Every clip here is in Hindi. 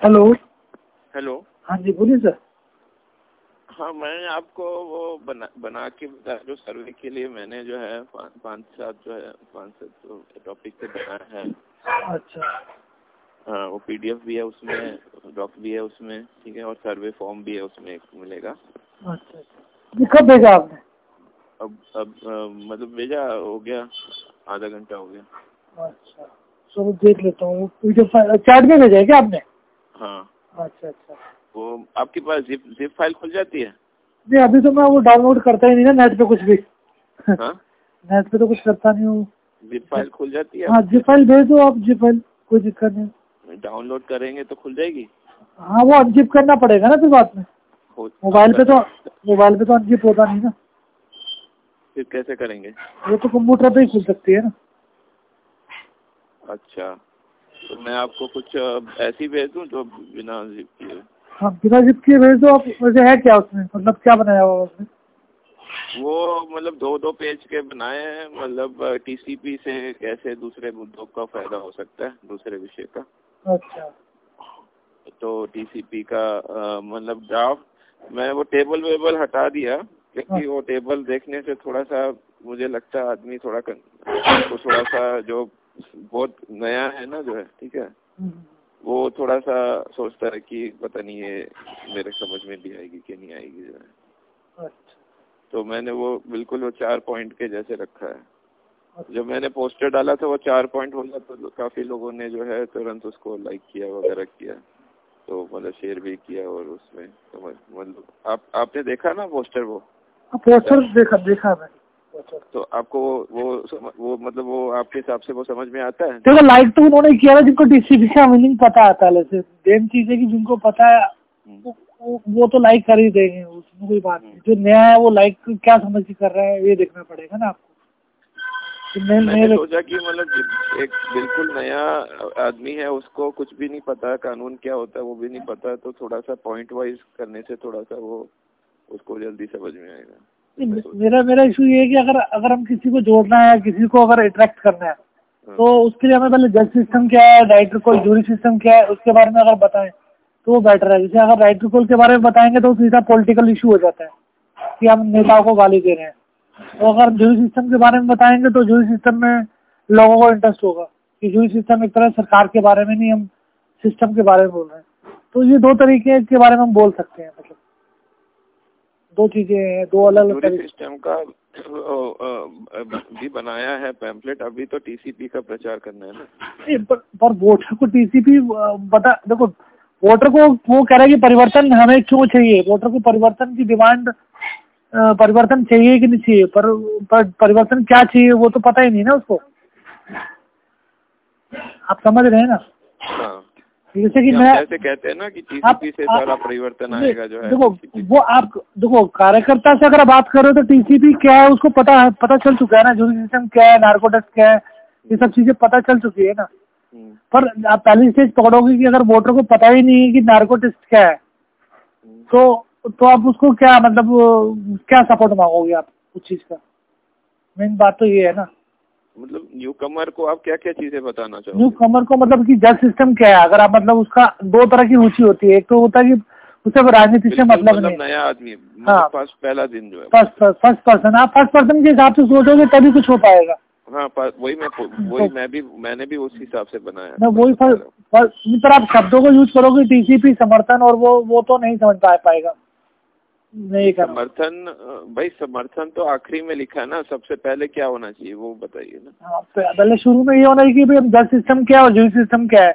हेलो। हेलो। हाँ जी बोलिए सर। हाँ मैं आपको वो बना बना के बताया जो सर्वे के लिए मैंने जो है पाँच सात जो है पाँच सात जो टॉपिक पे बनाया है। अच्छा। हाँ वो पीडीएफ भी है उसमें डॉक भी है उसमें ठीक है और सर्वे फॉर्म भी है उसमें एक मिलेगा। अच्छा अच्छा। ये कब भेजा आपने? अब अब अ, मतलब भेजा हो गया आधा घंटा हो गया। अच्छा। चलो देख लेता हूँ। चैट में भेजा है क्या आपने? हाँ। अच्छा अच्छा। वो आपके पास जिप जिप फ़ाइल खुल जाती है? नहीं अभी तो मैं वो डाउनलोड करता ही नहीं ना नेट पे कुछ भी। हाँ? नेट पे तो कुछ करता नहीं हूँ। जिप फ़ाइल खुल जाती है हाँ जी फ़ाइल भेज दो आप जी फ़ाइल कोई दिक्कत नहीं। डाउनलोड करेंगे तो खुल जाएगी? हाँ वो अनजिप करना पड़ेगा ना फिर बाद में। मोबाइल पे तो मोबाइल पे तो अनजिप होता नहीं ना। फिर कैसे करेंगे? वो तो कंप्यूटर पे ही खुल सकती है ना। अच्छा। तो मैं आपको कुछ ऐसी भेज दूँ जो बिना जिप किए? हाँ बिना जिप किए भेज दो आप वैसे है क्या उसमें? मतलब क्या बनाया हुआ उसमें? वो मतलब दो दो पेज के बनाए हैं मतलब टीसीपी से कैसे दूसरे मुद्दों का फ़ायदा हो सकता है दूसरे विषय का। अच्छा। तो टीसीपी का मतलब ड्राफ्ट मैं वो टेबल वेबल हटा दिया क्योंकि वो टेबल देखने से थोड़ा सा मुझे लगता है आदमी थोड़ा वो थोड़ा सा जो बहुत नया है ना जो है ठीक है? हम्म, वो थोड़ा सा सोचता है कि पता नहीं ये मेरे समझ में भी आएगी कि नहीं आएगी जो है। अच्छा। तो मैंने वो बिल्कुल वो चार पॉइंट के जैसे रखा है। अच्छा। जब मैंने पोस्टर डाला था वो चार पॉइंट हो गया तो काफ़ी लोगों ने जो है तुरंत उसको लाइक किया वगैरह किया। तो मतलब शेयर भी किया और उसमें तो मतलब आप आपने देखा ना पोस्टर वो? हाँ, पोस्टर देखा देखा मैं तो आपको वो वो मतलब वो आपके हिसाब से वो समझ में आता है? देखो लाइक तो उन्होंने किया था जिनको डीसीपी का मीनिंग पता आता है पहले से मेन चीज़ है कि जिनको पता है वो, वो, तो लाइक कर ही देंगे उसमें कोई बात नहीं। जो नया है वो लाइक क्या समझ के कर रहा है ये देखना पड़ेगा ना आपको। मैंने सोचा कि मतलब एक बिल्कुल नया आदमी है उसको कुछ भी नहीं पता कानून क्या होता है वो भी नहीं पता तो थोड़ा सा पॉइंट वाइज करने से थोड़ा सा वो उसको जल्दी समझ में आएगा। मेरा मेरा इशू ये है कि अगर अगर हम किसी को जोड़ना है किसी को अगर अट्रैक्ट करना है हाँ। तो उसके लिए हमें पहले जज सिस्टम क्या है राइटर कोल जूरी सिस्टम क्या है उसके बारे में अगर बताएँ तो वो बेटर है। जैसे अगर राइटर कोल के बारे में बताएँगे तो सीधा पॉलिटिकल इशू हो जाता है कि हम नेताओं को गाली दे रहे हैं। तो अगर जूरी सिस्टम के बारे में बताएँगे तो जूरी सिस्टम में लोगों को इंटरेस्ट होगा कि जूरी सिस्टम एक तरह सरकार के बारे में नहीं हम सिस्टम के बारे में बोल रहे हैं। तो ये दो तरीके के बारे में हम बोल सकते हैं मतलब। दो चीज़ें हैं दो अलग अलग सिस्टम का भी बनाया है पैम्पलेट अभी तो टीसीपी का प्रचार करना है ना। पर, पर वोटर को टीसीपी बता देखो वोटर को वो कह रहा है कि परिवर्तन हमें क्यों चाहिए? वोटर को परिवर्तन की डिमांड परिवर्तन चाहिए कि नहीं चाहिए? पर, पर परिवर्तन क्या चाहिए वो तो पता ही नहीं ना उसको। आप समझ रहे हैं ना? हाँ। जैसे कि मैं ऐसे कहते हैं ना कि आप- टीसीपी से सारा परिवर्तन आएगा जो है देखो वो आप देखो कार्यकर्ता से अगर बात करो तो टीसीपी क्या है उसको पता है पता चल चुका है ना जूरी सिस्टम क्या है नार्कोटिक्स क्या है ये सब चीज़ें पता चल चुकी है ना। हम्म, पर आप पहली स्टेज पकड़ोगे कि अगर वोटर को पता ही नहीं है कि नार्कोटिक्स क्या है हम्म। तो तो आप उसको क्या मतलब क्या सपोर्ट मांगोगे आप उस चीज़ का? मेन बात तो ये है ना। मतलब न्यू कमर को आप क्या क्या चीज़ें बताना चाहोगे? न्यू कमर को मतलब कि जज सिस्टम क्या है? अगर आप मतलब उसका दो तरह की रुचि होती है। एक तो होता है कि उसे राजनीति से मतलब मतलब नहीं। नया आदमी हाँ। मतलब फ़र्स्ट पहला दिन जो है। फ़र्स्ट फ़र्स्ट पर्सन आप फ़र्स्ट पर्सन के हिसाब से सोचोगे तभी कुछ हो पाएगा। हाँ वही मैं वही मैं भी मैंने भी उस हिसाब से बनाया। मैं वही फ़र्स्ट फ़र्स्ट पर आप शब्दों को यूज़ करोगे टीसीपी समर्थन और वो वो तो नहीं समझ पा पाएगा। नहीं करना समर्थन भाई समर्थन तो आखिरी में लिखा है ना सबसे पहले क्या होना चाहिए वो बताइए ना। हाँ, पहले शुरू में ये होना चाहिए कि भाई जज सिस्टम क्या है और जूरी सिस्टम क्या है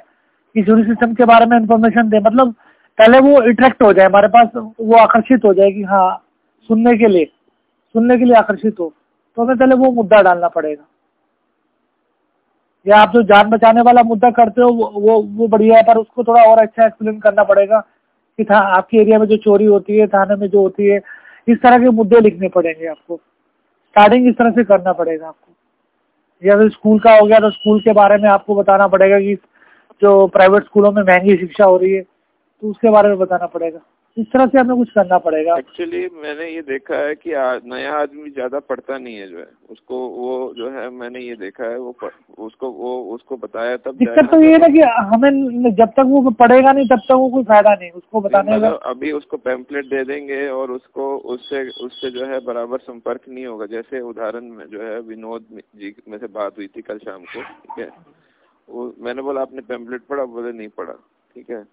कि जूरी सिस्टम के बारे में इंफॉर्मेशन दे। मतलब पहले वो अट्रैक्ट हो जाए हमारे पास वो आकर्षित हो जाए कि हाँ सुनने के लिए सुनने के लिए आकर्षित हो तो हमें पहले वो मुद्दा डालना पड़ेगा। या आप जो जान बचाने वाला मुद्दा करते हो वो वो, वो बढ़िया है पर उसको थोड़ा और अच्छा एक्सप्लेन करना पड़ेगा। कि था, आपके एरिया में जो चोरी होती है, थाने में जो होती है, इस तरह के मुद्दे लिखने पड़ेंगे आपको। स्टार्टिंग इस तरह से करना पड़ेगा आपको। या फिर स्कूल का हो गया तो स्कूल के बारे में आपको बताना पड़ेगा कि जो प्राइवेट स्कूलों में महँगी शिक्षा हो रही है तो उसके बारे में बताना पड़ेगा। इस तरह से हमें कुछ करना पड़ेगा। एक्चुअली मैंने ये देखा है कि आ, नया आदमी ज़्यादा पढ़ता नहीं है जो है। उसको वो जो है मैंने ये देखा है वो उसको वो उसको बताया तब दिक्कत तो ये है ना कि हमें जब तक वो पढ़ेगा नहीं तब तक वो कोई फ़ायदा नहीं उसको बताने का। मतलब अभी उसको पैम्पलेट दे देंगे और उसको उससे उससे जो है बराबर संपर्क नहीं होगा। जैसे उदाहरण में जो है विनोद जी में से बात हुई थी कल शाम को ठीक है? वो मैंने बोला आपने पैम्पलेट पढ़ा? बोले नहीं पढ़ा ठीक है?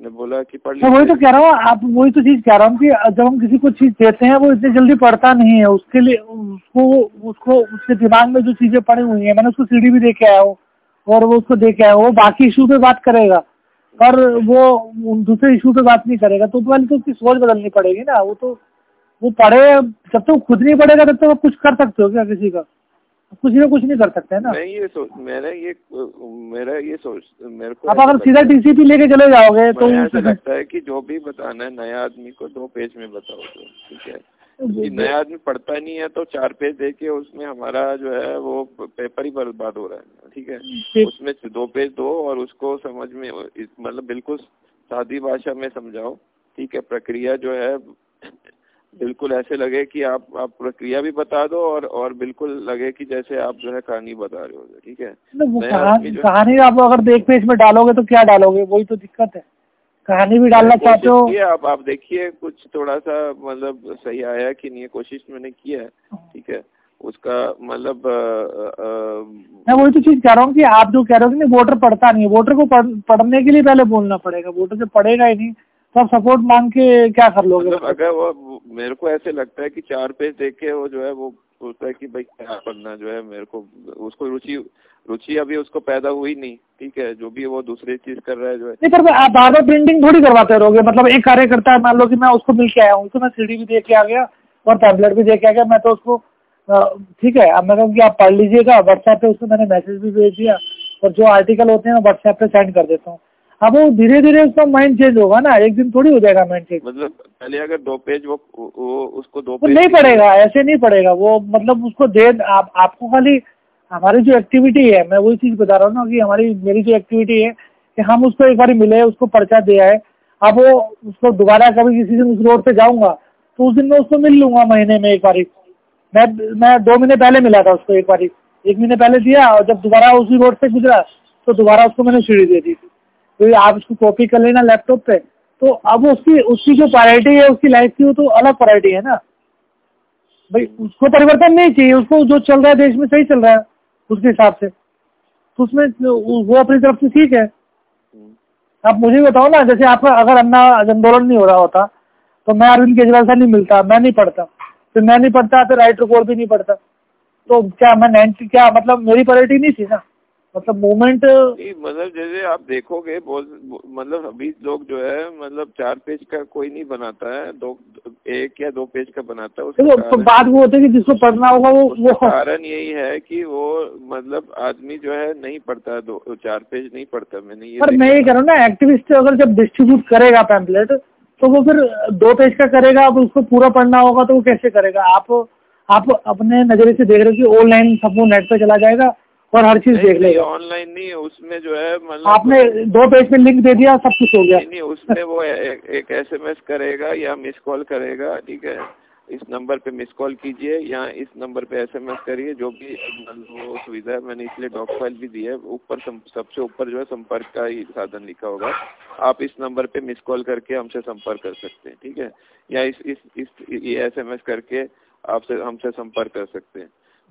ने बोला कि पढ़ वही तो कह रहा हूँ आप वही तो चीज़ कह रहा हूँ कि जब हम किसी को चीज़ देते हैं वो इतनी जल्दी पढ़ता नहीं है। उसके लिए उसको उसको उसके दिमाग में जो चीज़ें पड़ी हुई है मैंने उसको सीढ़ी भी दे के आया हूँ और वो उसको दे के आया वो बाकी इशू पे बात करेगा पर वो दूसरे इशू पे बात नहीं करेगा। तो पहले तो उसकी सोच बदलनी पड़ेगी ना। वो तो वो पढ़े जब तक तो खुद नहीं पढ़ेगा तब तक आप कुछ कर सकते हो क्या किसी का? कुछ ना कुछ नहीं कर सकते है ना। मैं ये सोच मैंने ये मेरा ये सोच मेरे को आप अगर सीधा टीसीपी लेके चले जाओगे तो ऐसा लगता है कि जो भी बताना है नया आदमी को दो पेज में बताओ तो ठीक है? नया आदमी पढ़ता नहीं है तो चार पेज दे के उसमें हमारा जो है वो पेपर ही बर्बाद हो रहा है ठीक है? उसमें दो पेज दो और उसको समझ में मतलब बिल्कुल सादी भाषा में समझाओ ठीक है? प्रक्रिया जो है बिल्कुल ऐसे लगे कि आप आप प्रक्रिया भी बता दो और और बिल्कुल लगे कि जैसे आप जो है कहानी बता रहे हो ठीक है? कहानी आप अगर एक पेज में डालोगे तो क्या डालोगे? वही तो दिक्कत है। कहानी भी डालना चाहते हो? आप आप देखिए कुछ थोड़ा सा मतलब सही आया कि नहीं कोशिश मैंने की है ठीक है? उसका मतलब मैं वही तो चीज़ कह रहा हूँ कि आप जो कह रहे हो कि वोटर पढ़ता नहीं है। वोटर को पढ़ने के लिए पहले बोलना पड़ेगा। वोटर जब पढ़ेगा ही नहीं तो सपोर्ट मांग के क्या कर लोगे? मतलब अगर वो मेरे को ऐसे लगता है कि चार पेज देख के वो जो है वो सोचता है कि भाई क्या पढ़ना जो है मेरे को उसको रुचि रुचि अभी उसको पैदा हुई नहीं ठीक है? जो भी वो दूसरी चीज़ कर रहा है जो है। नहीं पर आप बार बार प्रिंटिंग थोड़ी करवाते रहोगे? मतलब एक कार्यकर्ता है मान लो कि मैं उसको मिल के आया हूँ तो मैं सीढ़ी भी देख के आ गया और टैबलेट भी देख के आ गया मैं तो उसको ठीक है अब मैं कहूँ कि आप पढ़ लीजिएगा व्हाट्सएप पे उसको मैंने मैसेज भी भेज दिया और जो आर्टिकल होते हैं मैं व्हाट्सएप पे सेंड कर देता हूँ। अब वो धीरे धीरे उसका माइंड चेंज होगा ना एक दिन थोड़ी हो जाएगा माइंड चेंज मतलब पहले अगर दो पेज वो वो उसको दो पेज नहीं पड़ेगा ऐसे नहीं पड़ेगा वो मतलब उसको दे आप आपको खाली हमारी जो एक्टिविटी है मैं वही चीज़ बता रहा हूँ ना कि हमारी मेरी जो एक्टिविटी है कि हम उसको एक बार मिले उसको पर्चा दिया है अब वो उसको दोबारा कभी किसी दिन उस रोड पे जाऊँगा तो उस दिन मैं उसको मिल लूँगा महीने में एक बारी। मैं मैं दो महीने पहले मिला था उसको एक बारी एक महीने पहले दिया और जब दोबारा उसी रोड से गुजरा तो दोबारा उसको मैंने सीढ़ी दे दी थी। तो आप उसको कॉपी कर लेना लैपटॉप पे। तो अब उसकी उसकी जो प्रायोरिटी है, उसकी लाइफ की वो तो अलग प्रायोरिटी है ना। भाई, उसको परिवर्तन नहीं चाहिए, उसको जो चल रहा है देश में सही चल रहा है, उसके हिसाब से। तो उसमें वो अपनी तरफ़ से ठीक है। आप मुझे बताओ ना, जैसे आपका अगर अन्ना आंदोलन नहीं हो रहा होता तो मैं अरविंद केजरीवाल से नहीं मिलता, मैं नहीं पढ़ता। फिर मैं नहीं पढ़ता तो राइट रिकॉर्ड भी नहीं पढ़ता। तो क्या, मैं क्या मतलब मेरी प्रायोरिटी नहीं थी ना? मतलब मूवमेंट मतलब जैसे आप देखोगे बहुत मतलब अभी लोग जो है मतलब चार पेज का कोई नहीं बनाता है दो एक या दो पेज का बनाता है तो बात वो होती है कि जिसको पढ़ना होगा वो वो कारण यही है कि वो मतलब आदमी जो है नहीं पढ़ता है दो चार पेज नहीं पढ़ता मैंने ये पर मैं ये कह रहा हूँ ना एक्टिविस्ट अगर जब डिस्ट्रीब्यूट करेगा पैम्पलेट तो वो फिर दो पेज का करेगा अब उसको पूरा पढ़ना होगा तो वो कैसे करेगा? आप आप अपने नज़रिए से देख रहे हो कि ऑनलाइन सब वो नेट पे चला जाएगा और हर चीज़ देख लेगा। ऑनलाइन नहीं उसमें जो है मतलब आपने दो पेज में लिंक दे दिया सब कुछ हो गया। नहीं उसमें वो एक एसएमएस करेगा या मिस कॉल करेगा ठीक है? इस नंबर पे मिस कॉल कीजिए या इस नंबर पे एसएमएस करिए जो भी वो सुविधा है मैंने इसलिए डॉक फ़ाइल भी दी है। ऊपर सबसे ऊपर जो है संपर्क का ही साधन लिखा होगा। आप इस नंबर पे मिस कॉल करके हमसे संपर्क कर सकते हैं ठीक है? या इस इस इस ये एसएमएस करके आपसे हमसे संपर्क कर सकते हैं।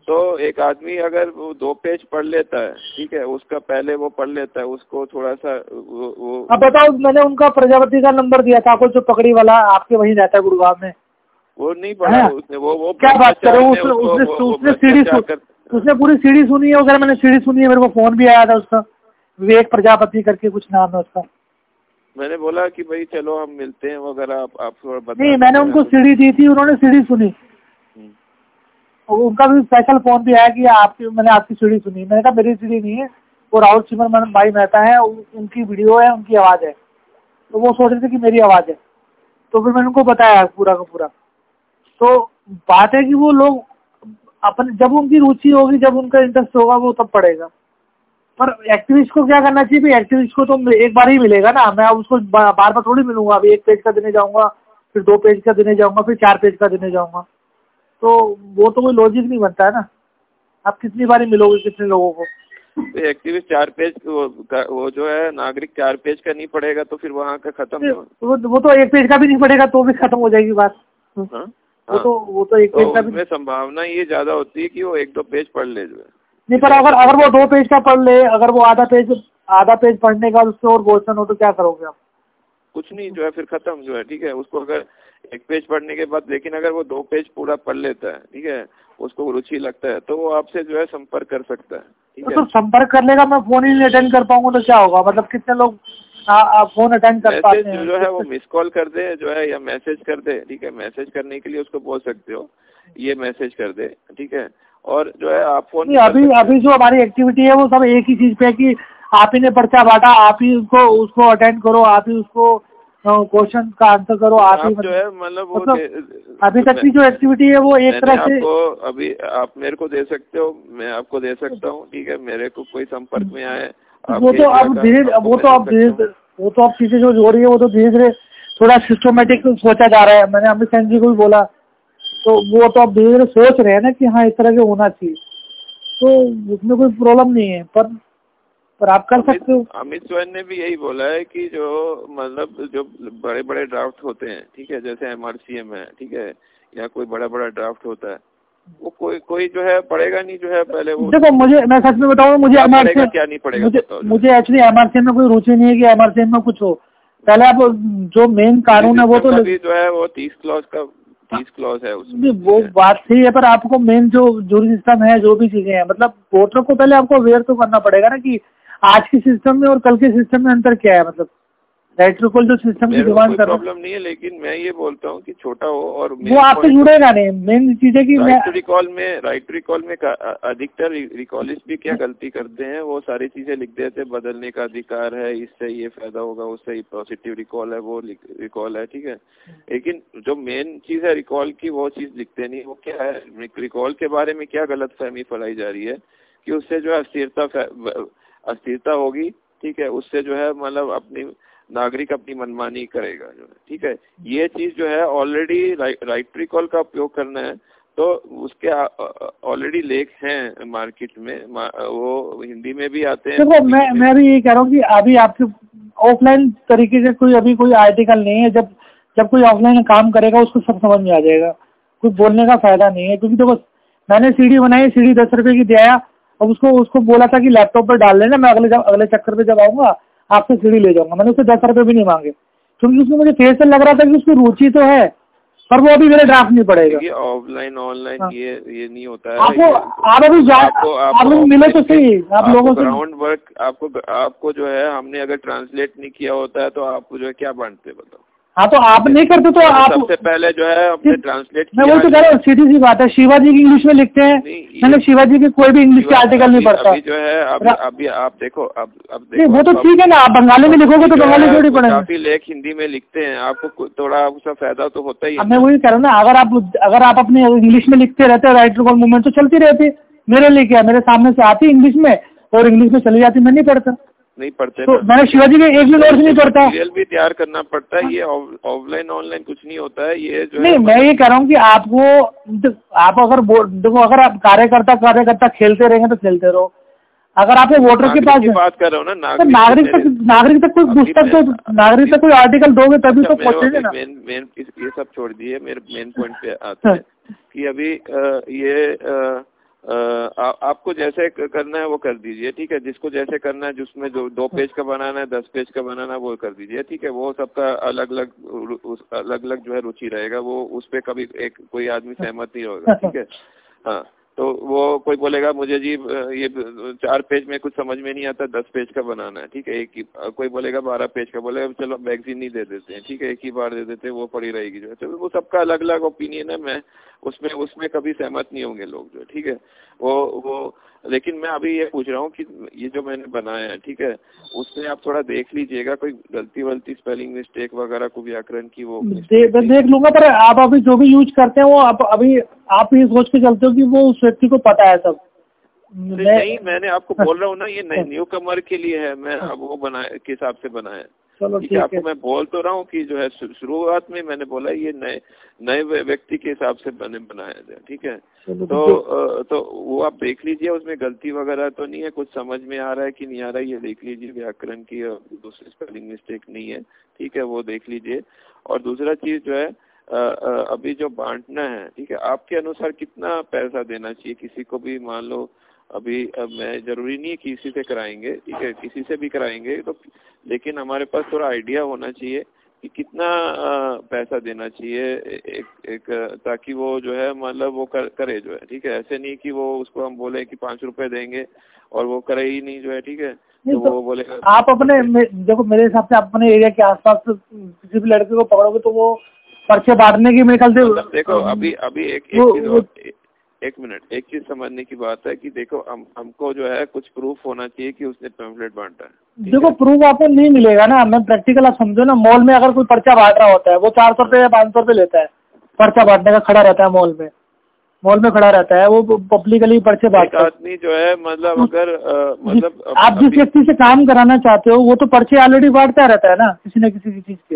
तो एक आदमी अगर वो दो पेज पढ़ लेता है ठीक है उसका पहले वो पढ़ लेता है उसको थोड़ा सा वो, वो अब बताओ मैंने उनका प्रजापति का नंबर दिया था जो पकड़ी वाला आपके वही रहता है गुरुगांव में। वो नहीं पढ़ा उसने वो वो क्या बात करो उसने उसने उसने सीढ़ी उसने पूरी सीढ़ी सुनी है मैंने सीढ़ी सुनी है मेरे को फ़ोन भी आया था उसका। विवेक प्रजापति करके कुछ नाम है उसका। मैंने बोला कि भाई चलो हम मिलते हैं वगैरह आप आप थोड़ा नहीं मैंने उनको सीढ़ी दी थी उन्होंने सीढ़ी सुनी। उनका भी स्पेशल फ़ोन भी आया कि आपकी, मैंने आपकी सीढ़ी सुनी। मैंने कहा, मेरी सीढ़ी नहीं है। वो राहुल सिमर भाई मेहता है उनकी वीडियो है, उनकी आवाज़ है। तो वो सोच रहे थे कि मेरी आवाज़ है। तो फिर मैंने उनको बताया पूरा का पूरा। तो बात है कि वो लोग अपन, जब उनकी रुचि होगी, जब उनका इंटरेस्ट होगा, वो तब पड़ेगा पर एक्टिविस्ट को क्या करना चाहिए? एक्टिविस्ट को तो एक बार ही मिलेगा ना। मैं उसको बार बार थोड़ी मिलूँगा। अभी एक पेज का देने जाऊँगा, फिर दो पेज का देने जाऊँगा, फिर चार पेज का देने जाऊँगा। तो वो तो कोई लॉजिक नहीं बनता है ना। आप कितनी बार मिलोगे कितने लोगों को? तो एक्टिविस्ट चार पेज वो, वो जो है नागरिक चार पेज का नहीं पड़ेगा तो फिर वहाँ का खत्म वो वो तो एक पेज का भी नहीं पड़ेगा तो भी खत्म हो जाएगी बात। हाँ? वो तो वो तो एक तो पेज का भी संभावना ये ज़्यादा होती है कि वो एक दो पेज पढ़ ले जो है। नहीं पर अगर अगर वो दो पेज का पढ़ ले अगर वो आधा पेज आधा पेज पढ़ने का उससे और क्वेश्चन हो तो क्या करोगे आप? कुछ नहीं जो है फिर खत्म जो है ठीक है। उसको अगर एक पेज पढ़ने के बाद लेकिन अगर वो दो पेज पूरा पढ़ लेता है ठीक है उसको रुचि लगता है तो वो आपसे जो है संपर्क कर सकता है ठीक तो है। तो संपर्क करने का मैं फ़ोन ही नहीं अटेंड कर पाऊँगा तो क्या होगा? मतलब कितने लोग फ़ोन अटेंड कर पाते हैं? जो है वो मिस कॉल कर दे जो है या मैसेज कर दे ठीक है मैसेज करने के लिए उसको बोल सकते हो ये मैसेज कर दे ठीक है। और जो है आप फ़ोन अभी अभी जो हमारी एक्टिविटी है वो सब एक ही चीज़ पे है कि आप ही ने पर्चा बांटा आप ही उसको उसको अटेंड करो आप ही उसको क्वेश्चन का आंसर करो आप ही जो है मतलब वो मतलब अभी तक की जो एक्टिविटी है वो एक तरह से आपको अभी आप मेरे को दे सकते हो मैं आपको दे सकता हूँ ठीक है? मेरे को कोई संपर्क में आए वो तो अब धीरे वो तो अब धीरे वो तो अब चीज़ें जो हो रही है वो तो धीरे धीरे थोड़ा सिस्टमेटिक सोचा जा रहा है। मैंने अमित सिंह जी को भी बोला। तो वो तो अब धीरे धीरे सोच रहे हैं ना कि हाँ इस तरह के होना चाहिए। तो उसमें कोई प्रॉब्लम नहीं है पर पर आप कर सकते हो। अमित सोरेन ने भी यही बोला है कि जो मतलब जो बड़े बड़े ड्राफ्ट होते हैं ठीक है जैसे एमआरसीएम है ठीक है या कोई बड़ा बड़ा ड्राफ्ट होता है वो कोई कोई जो है पड़ेगा नहीं जो है पहले वो देखो मुझे मैं सच में बताऊँ मुझे एमआरसीएम क्या नहीं पड़ेगा मुझे मुझे एक्चुअली एमआरसीएम में कोई रुचि नहीं है कि एमआरसीएम में कुछ हो। पहले आप जो मेन कानून है वो तो जो है वो तीस क्लॉज का तीस क्लॉज है उसमें वो बात सही है पर आपको मेन जो जूरी सिस्टम है जो भी चीज़ें हैं मतलब वोटर को पहले आपको अवेयर तो करना पड़ेगा ना कि आज के सिस्टम में और कल के सिस्टम में अंतर क्या है? मतलब राइट जो सिस्टम की डिमांड कर प्रॉब्लम नहीं है लेकिन मैं ये बोलता हूँ कि छोटा हो और वो आपसे जुड़ेगा नहीं। मेन चीज़ है कि राइट रिकॉल में राइट रिकॉल में अधिकतर रिकॉलिस्ट भी क्या गलती करते हैं? वो सारी चीज़ें लिख देते हैं बदलने का अधिकार है इससे ये फ़ायदा होगा उससे पॉजिटिव रिकॉल है वो रिकॉल है ठीक है? लेकिन जो मेन चीज़ है रिकॉल की वो चीज़ लिखते नहीं। वो क्या है? रिकॉल के बारे में क्या गलत फहमी फैलाई जा रही है कि उससे जो है अस्थिरता अस्थिरता होगी ठीक है उससे जो है मतलब अपनी नागरिक अपनी मनमानी करेगा जो है ठीक है। ये चीज़ जो है ऑलरेडी राइट रिकॉल का उपयोग करना है तो उसके ऑलरेडी लेख हैं मार्केट में वो हिंदी में भी आते हैं देखो मैं मैं भी ये कह रहा हूँ कि अभी आपके ऑफलाइन तरीके से कोई अभी कोई आर्टिकल नहीं है जब जब कोई ऑफलाइन काम करेगा उसको सब समझ में आ जाएगा। कुछ बोलने का फ़ायदा नहीं है क्योंकि देखो मैंने सीढ़ी बनाई सीढ़ी दस रुपए की दिया अब उसको उसको बोला था कि लैपटॉप पर डाल लेना मैं अगले जब अगले चक्कर पे जब आऊँगा आपसे सीढ़ी ले जाऊँगा। मैंने उससे दस रुपए भी नहीं मांगे। क्योंकि उसमें मुझे फेस से लग रहा था कि उसकी रुचि तो है पर वो अभी मेरे ड्राफ्ट नहीं पड़ेगा। ऑफलाइन ऑनलाइन हाँ। ये ये नहीं होता है। आपको आप अभी आपको, आप लोग मिले तो सही आप लोगों से ग्राउंड वर्क आपको आपको जो है हमने अगर ट्रांसलेट नहीं किया होता है तो आप जो है क्या बांटते बताओ? हाँ तो आप नहीं करते तो आप सबसे पहले जो है अपने ट्रांसलेट मैं वही तो कह रहा हूँ सीधी सी बात है शिवाजी की इंग्लिश में लिखते हैं। मैंने शिवाजी की कोई भी इंग्लिश के आर्टिकल नहीं पढ़ता। जो है अभी अभी आप देखो अब अब नहीं वो तो ठीक है ना आप बंगाली में लिखोगे तो बंगाली थोड़ी पढ़ेंगे। काफ़ी लेख हिंदी में लिखते हैं आपको थोड़ा उसका फ़ायदा तो होता ही मैं वही कह रहा हूँ ना अगर आप अगर आप अपने इंग्लिश में लिखते रहते राइट टू मूवमेंट तो चलती रहती मेरे लिए क्या मेरे सामने से आती इंग्लिश में और इंग्लिश में चली जाती मैं नहीं पढ़ता। नहीं पढ़ते तो मैंने शिवाजी के एक भी वर्ष नहीं पढ़ता। सीरियल भी तैयार करना पड़ता है ये ऑफलाइन ऑनलाइन कुछ नहीं होता है ये जो नहीं मैं ये कह रहा हूँ कि आपको आप अगर देखो अगर आप कार्यकर्ता कार्यकर्ता खेलते रहेंगे तो खेलते रहो। अगर आप वोटर के पास बात कर रहे हो ना तो नागरिक तक नागरिक तक कोई पुस्तक तो नागरिक तक कोई आर्टिकल दोगे तभी तो पहुँचेंगे ना। मेन मेन ये सब छोड़ दिए मेरे मेन पॉइंट पे आते हैं कि अभी ये आ, आपको जैसे करना है वो कर दीजिए ठीक है? जिसको जैसे करना है जिसमें जो दो पेज का बनाना है दस पेज का बनाना है वो कर दीजिए ठीक है? वो सबका अलग अलग अलग अलग जो है रुचि रहेगा वो उस पर कभी एक कोई आदमी सहमत नहीं होगा ठीक है? हाँ। तो वो कोई बोलेगा, मुझे जी, ये चार पेज में कुछ समझ में नहीं आता, दस पेज का बनाना है, ठीक है, एक ही कोई बोलेगा, बारह पेज का। बोलेगा, चलो मैगजीन नहीं दे देते हैं, ठीक है, एक ही बार दे देते हैं, वो पड़ी रहेगी जो है। तो वो सबका अलग अलग ओपिनियन है, मैं उसमें उसमें कभी सहमत नहीं होंगे लोग जो ठीक है। वो वो लेकिन मैं अभी ये पूछ रहा हूँ कि ये जो मैंने बनाया है ठीक है उसमें आप थोड़ा देख लीजिएगा कोई गलती वलती स्पेलिंग मिस्टेक वगैरह को व्याकरण की वो दे, देख लूँगा पर आप अभी जो भी यूज़ करते हैं वो आप अभी आप ये सोच के चलते हो कि वो उस व्यक्ति को पता है सब। नहीं मैंने आपको बोल रहा हूँ ना ये न्यू कमर के लिए है मैं अब वो बनाया के हिसाब से बनाया चलो ठीक है आपको मैं बोल तो रहा हूँ कि जो है शुरुआत में मैंने बोला ये नए नए व्यक्ति के हिसाब से मैंने बनाया जाए ठीक है? तो तो वो आप देख लीजिए उसमें गलती वगैरह तो नहीं है कुछ समझ में आ रहा है कि नहीं आ रहा है ये देख लीजिए व्याकरण की दूसरी स्पेलिंग मिस्टेक नहीं है ठीक है वो देख लीजिए। और दूसरा चीज़ जो है अभी जो बांटना है ठीक है आपके अनुसार कितना पैसा देना चाहिए? किसी को भी मान लो अभी अब मैं ज़रूरी नहीं है किसी से कराएँगे ठीक है किसी से भी कराएँगे तो लेकिन हमारे पास थोड़ा आइडिया होना चाहिए कि कितना पैसा देना चाहिए एक एक ताकि वो जो है मतलब वो कर, करे जो है ठीक है। ऐसे नहीं कि वो उसको हम बोले कि पाँच रुपए देंगे और वो करे ही नहीं जो है ठीक है। तो, तो वो बोलेगा आप अपने देखो मेरे हिसाब से अपने एरिया के आसपास किसी भी लड़के को पकड़ोगे तो वो पर्चे बांटने की मेरे ख्याल से देखो अभी अभी एक, एक एक मिनट एक चीज़ समझने की बात है कि देखो हम हमको जो है कुछ प्रूफ होना चाहिए कि उसने पेम्फलेट बांटा है। देखो प्रूफ आपको नहीं मिलेगा ना। मैं प्रैक्टिकल आप समझो ना मॉल में अगर कोई पर्चा बांट रहा होता है वो चार सौ रुपए या पाँच सौ रुपए लेता है पर्चा बांटने का खड़ा रहता है मॉल में। मॉल में खड़ा रहता है वो पब्लिकली पर्चे बांट आदमी जो है मतलब अगर मतलब आप जिस व्यक्ति से काम कराना चाहते हो वो तो पर्चे ऑलरेडी बांटता रहता है ना किसी न किसी चीज़ के।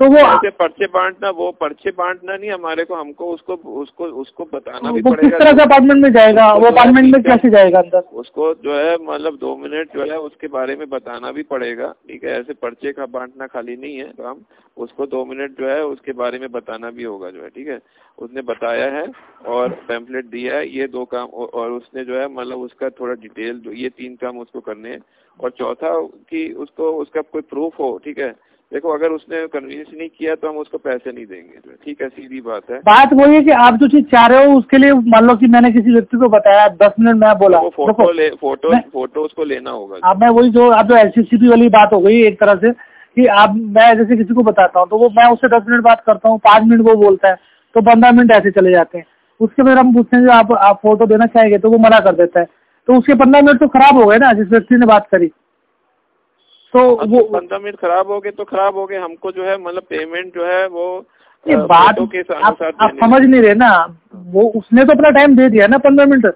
तो वो ऐसे पर्चे बांटना वो पर्चे बांटना नहीं हमारे को हमको उसको उसको उसको बताना भी पड़ेगा किस तरह से अपार्टमेंट में जाएगा? वो अपार्टमेंट में कैसे जाएगा अंदर? उसको जो है मतलब दो मिनट जो है उसके बारे में बताना भी पड़ेगा। ठीक है ऐसे पर्चे का बांटना खाली नहीं है काम उसको दो मिनट जो है उसके बारे में बताना भी होगा जो है ठीक है? उसने बताया है और पैम्पलेट दिया है ये दो काम और उसने जो है मतलब उसका थोड़ा डिटेल ये तीन काम उसको करने हैं। और चौथा कि उसको उसका कोई प्रूफ हो ठीक है? देखो अगर उसने कन्विंस नहीं किया तो हम उसको पैसे नहीं देंगे। ठीक है सीधी बात है। बात वही है कि आप जो चीज़ चाह रहे हो उसके लिए मान लो कि मैंने किसी व्यक्ति को बताया दस मिनट में बोला। तो फ़ोटो ले फ़ोटो मैं, फ़ोटो उसको लेना होगा। अब मैं वही जो अब जो एल वाली बात हो गई एक तरह से कि आप मैं जैसे किसी को बताता हूँ तो वो मैं उससे दस मिनट बात करता हूँ पाँच मिनट वो बोलता है तो पंद्रह मिनट ऐसे चले जाते हैं। उसके बाद हम पूछते हैं आप आप फ़ोटो देना चाहेंगे तो वो मना कर देता है। तो उसके पंद्रह मिनट तो खराब हो गए ना जिस व्यक्ति ने बात करी। तो वो पंद्रह मिनट खराब हो गए तो खराब हो गए हमको जो है मतलब पेमेंट जो है वो ये बात के आप, आप समझ नहीं रहे ना। वो उसने तो अपना टाइम दे दिया ना पंद्रह मिनट।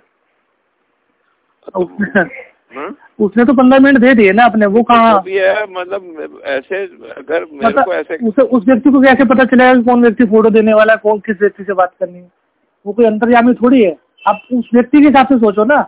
हाँ? उसने तो पंद्रह मिनट दे दिए ना अपने वो कहाँ भी है मतलब ऐसे अगर मेरे मतलब को ऐसे उसे उस व्यक्ति को कैसे पता चलेगा कि कौन व्यक्ति फ़ोटो देने वाला है कौन किस व्यक्ति से बात करनी है? वो कोई अंतर्यामी थोड़ी है। आप उस व्यक्ति के हिसाब से सोचो ना।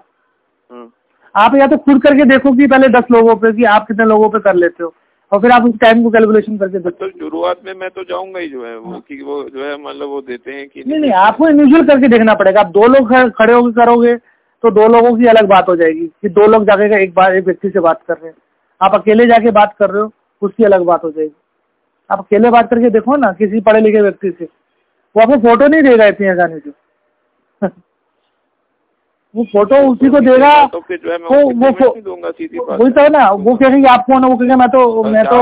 आप या तो खुद करके देखो कि पहले दस लोगों पे कि आप कितने लोगों पे कर लेते हो और फिर आप उस टाइम को कैलकुलेशन करके देखो तो शुरुआत में मैं तो जाऊँगा ही जो है वो कि वो जो है मतलब वो देते हैं कि नहीं नहीं आपको इंडिविजुअल करके देखना पड़ेगा। आप दो लोग खड़े होकर करोगे तो दो लोगों की अलग बात हो जाएगी कि दो लोग जाके एक बार एक व्यक्ति से बात कर रहे हैं। आप अकेले जाके बात कर रहे हो उसकी अलग बात हो जाएगी। आप अकेले बात करके देखो ना किसी पढ़े लिखे व्यक्ति से। वो आपको फ़ोटो नहीं देगा इतनी आसानी से। वो फ़ोटो उसी को देगा तो जो है वो वो दूँगा सीधी बात वही तो ना वो कहेंगे आप कौन वो कहेंगे मैं तो मैं तो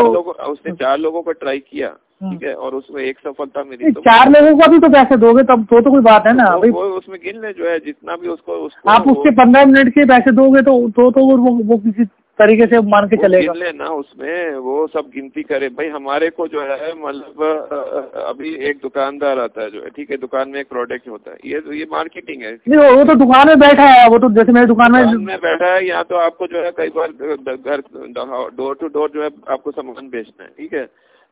उसने चार लोगों को ट्राई किया हम्म। ठीक है और उसमें एक सफलता मिली तो चार लोगों को भी तो पैसे दोगे तब तो तो कोई बात है ना भाई। वो उसमें गिन ले जो है जितना भी उसको, उसको आप उसके पंद्रह मिनट के पैसे दोगे तो तो, तो वो, वो किसी तरीके से मान के चलेगा। ना उसमें वो सब गिनती करे। भाई हमारे को जो है मतलब अभी एक दुकानदार आता है जो है ठीक है दुकान में एक प्रोडक्ट होता है। ये ये मार्केटिंग है। नहीं वो तो दुकान में बैठा है वो तो जैसे मेरी दुकान में में बैठा है यहाँ तो आपको जो है कई बार घर डोर टू डोर जो है आपको सामान बेचना है ठीक है?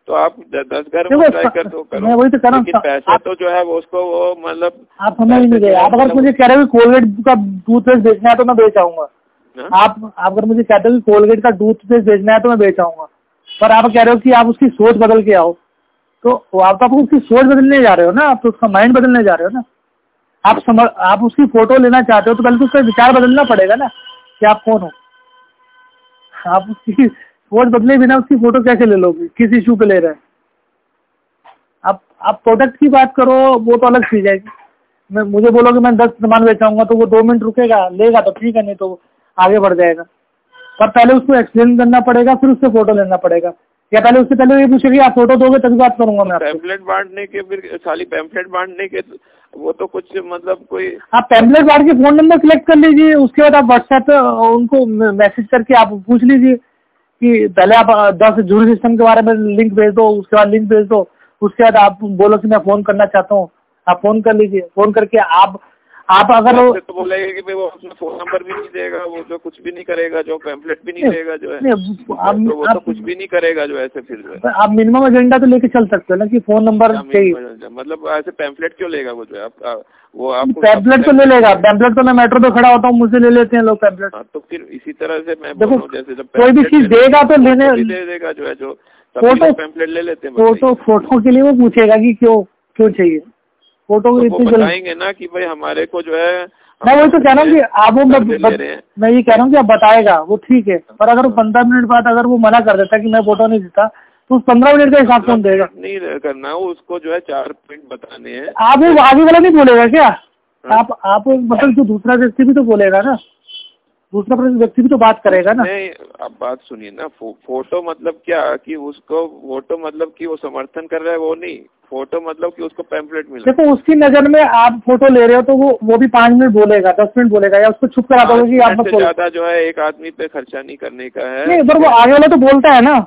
तो आप दस घर में ट्राई कर दो करो। मैं वही तो कर रहा पैसे तो जो है वो उसको वो मतलब आप समझ नहीं गए आप अगर मुझे कह रहे हो कोलगेट का टूथपेस्ट बेचना है तो मैं बेच आऊँगा। हाँ? आप अगर मुझे कहते हो कि कोलगेट का टूथपेस्ट बेचना है तो मैं बेच आऊँगा। पर आप कह रहे हो कि आप उसकी सोच बदल के आओ। तो आप तो आपको उसकी सोच बदलने जा रहे हो ना? आप तो उसका माइंड बदलने जा रहे हो ना? आप समझ, आप उसकी फ़ोटो लेना चाहते हो तो पहले तो उसका विचार बदलना पड़ेगा ना कि आप कौन हो। आप उसकी सोच बदले बिना उसकी फ़ोटो कैसे ले लोगे? किस इशू पे ले रहे हैं? आप आप प्रोडक्ट की बात करो, वो तो अलग चीज़ है। मैं, मुझे बोलो कि मैं दस सामान बेचाऊँगा तो वो दो मिनट रुकेगा, लेगा तो ठीक है, नहीं तो आगे बढ़ जाएगा। पर पहले उसको एक्सप्लेन करना पड़ेगा फिर उससे फ़ोटो लेना पड़ेगा। या पहले उससे पहले ये पूछेगी आप फ़ोटो दोगे तभी बात करूँगा मैं पैम्पलेट बांटने के फिर खाली पैम्पलेट बांटने के वो तो कुछ मतलब कोई आप पैम्पलेट बांट के फ़ोन नंबर सिलेक्ट कर लीजिए उसके बाद आप व्हाट्सएप पे उनको मैसेज करके आप पूछ लीजिए कि पहले आप दस जूरी सिस्टम के बारे में लिंक भेज दो उसके बाद लिंक भेज दो उसके बाद आप बोलो कि मैं फ़ोन करना चाहता हूँ। आप फ़ोन कर लीजिए फ़ोन करके आप आप अगर आपसे तो बोलेगा कि भाई वो उसमें फ़ोन नंबर भी नहीं देगा वो जो कुछ भी नहीं करेगा जो पैम्फलेट भी नहीं देगा जो है। आप, तो वो तो कुछ भी नहीं करेगा जो ऐसे फिर जो है। आप मिनिमम एजेंडा तो लेके चल सकते हो ना कि फ़ोन नंबर चाहिए। मतलब ऐसे पैम्फलेट क्यों लेगा वो जो है? आप- आप- वो आपको पैम्पलेट तो ले लेगा। पैम्पलेट तो मैं मेट्रो पे खड़ा होता हूँ मुझसे ले लेते हैं लोग पैम्पलेट हाँ, तो फिर इसी तरह से मैं देखो, बोल जैसे जब कोई भी चीज़ देगा तो लेने- दे देगा जो है जो फोटो- पैम्पलेट ले लेते हैं फ़ोटो फ़ोटो के लिए वो पूछेगा कि क्यों क्यों चाहिए। फ़ोटो तो इतनी बताएँगे ना कि भाई हमारे को जो है मैं वही तो कह रहा हूँ कि आप वो मैं, मैं ये कह रहा हूँ कि आप बताएगा वो ठीक है। पर अगर वो पंद्रह मिनट बाद अगर वो मना कर देता कि मैं फ़ोटो नहीं देता तो उस पंद्रह मिनट का हिसाब कौन देगा। नहीं करना उसको जो है चार पॉइंट बताने हैं। आप वो आगे वाला नहीं बोलेगा क्या? हाँ। आप आप मतलब जो दूसरा व्यक्ति भी तो बोलेगा ना। दूसरा व्यक्ति भी तो बात करेगा ना। नहीं आप बात सुनिए ना फो, फ़ोटो मतलब क्या कि उसको फ़ोटो मतलब कि वो समर्थन कर रहा है वो नहीं। फ़ोटो मतलब कि उसको पैम्पलेट मिला। देखो उसकी नज़र में आप फ़ोटो ले रहे हो तो वो वो भी पाँच मिनट बोलेगा दस मिनट बोलेगा या उसको छुप करा दोगे आप ज़्यादा जो है एक आदमी पे खर्चा नहीं करने का है। नहीं पर वो आगे वाला तो बोलता है ना।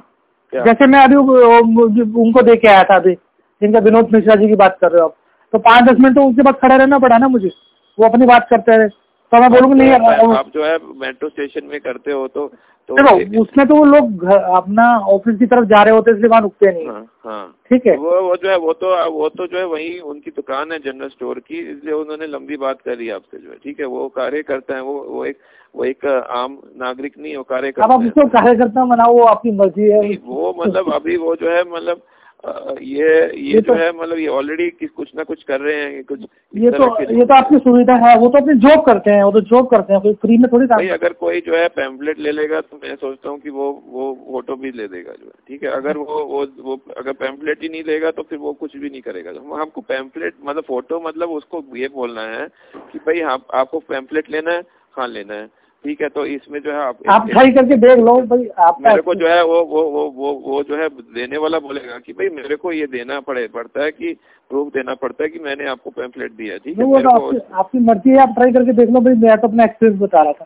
क्या? जैसे मैं अभी उनको दे के आया था अभी जिनका विनोद मिश्रा जी की बात कर रहे हो आप। तो पाँच दस मिनट तो उनके पास खड़ा रहना पड़ा ना मुझे। वो अपनी बात करते रहे। तो मैं बोलूँगी नहीं आप आप जो है मेट्रो स्टेशन में करते हो तो तो देखो उसमें तो वो लोग अपना ऑफ़िस की तरफ़ जा रहे होते इसलिए वहाँ रुकते नहीं। हाँ हाँ। ठीक है? वो वो जो है वो तो वो तो जो है वही उनकी दुकान है जनरल स्टोर की इसलिए उन्होंने लंबी बात करी आपसे जो है। ठीक है वो कार्य करता है वो वो एक वो एक आम नागरिक नहीं वो कार्य करता आप उसको कार्यकर्ता बनाओ वो आपकी मर्ज़ी है। वो मतलब अभी वो जो है मतलब ये ये जो तो- है मतलब ये ऑलरेडी कुछ ना कुछ कर रहे हैं कुछ ये तो ये तो आपकी सुविधा है वो तो अपनी जॉब करते हैं वो तो जॉब करते हैं कोई फ्री में थोड़ी भाई अगर कोई जो है पैम्पलेट ले लेगा तो मैं सोचता हूँ कि वो वो फ़ोटो भी ले देगा जो है ठीक है? अगर वो वो वो अगर पैम्पलेट ही नहीं लेगा तो फिर वो कुछ भी नहीं करेगा। हम हमको पैम्पलेट मतलब फ़ोटो मतलब उसको ये बोलना है कि भाई आप आपको पैम्पलेट लेना है हाँ लेना है। ठीक है तो इसमें जो है आप आप ट्राई करके देख लो भाई आप मेरे को जो है वो वो वो वो वो जो है देने वाला बोलेगा कि भाई मेरे को ये देना पड़े पड़ता है कि प्रूफ देना पड़ता है कि मैंने आपको पैम्फलेट दिया ठीक है वो तो आपकी आपकी मर्ज़ी है आप ट्राई करके देख लो भाई मैं तो अपना एक्सपीरियंस बता रहा था।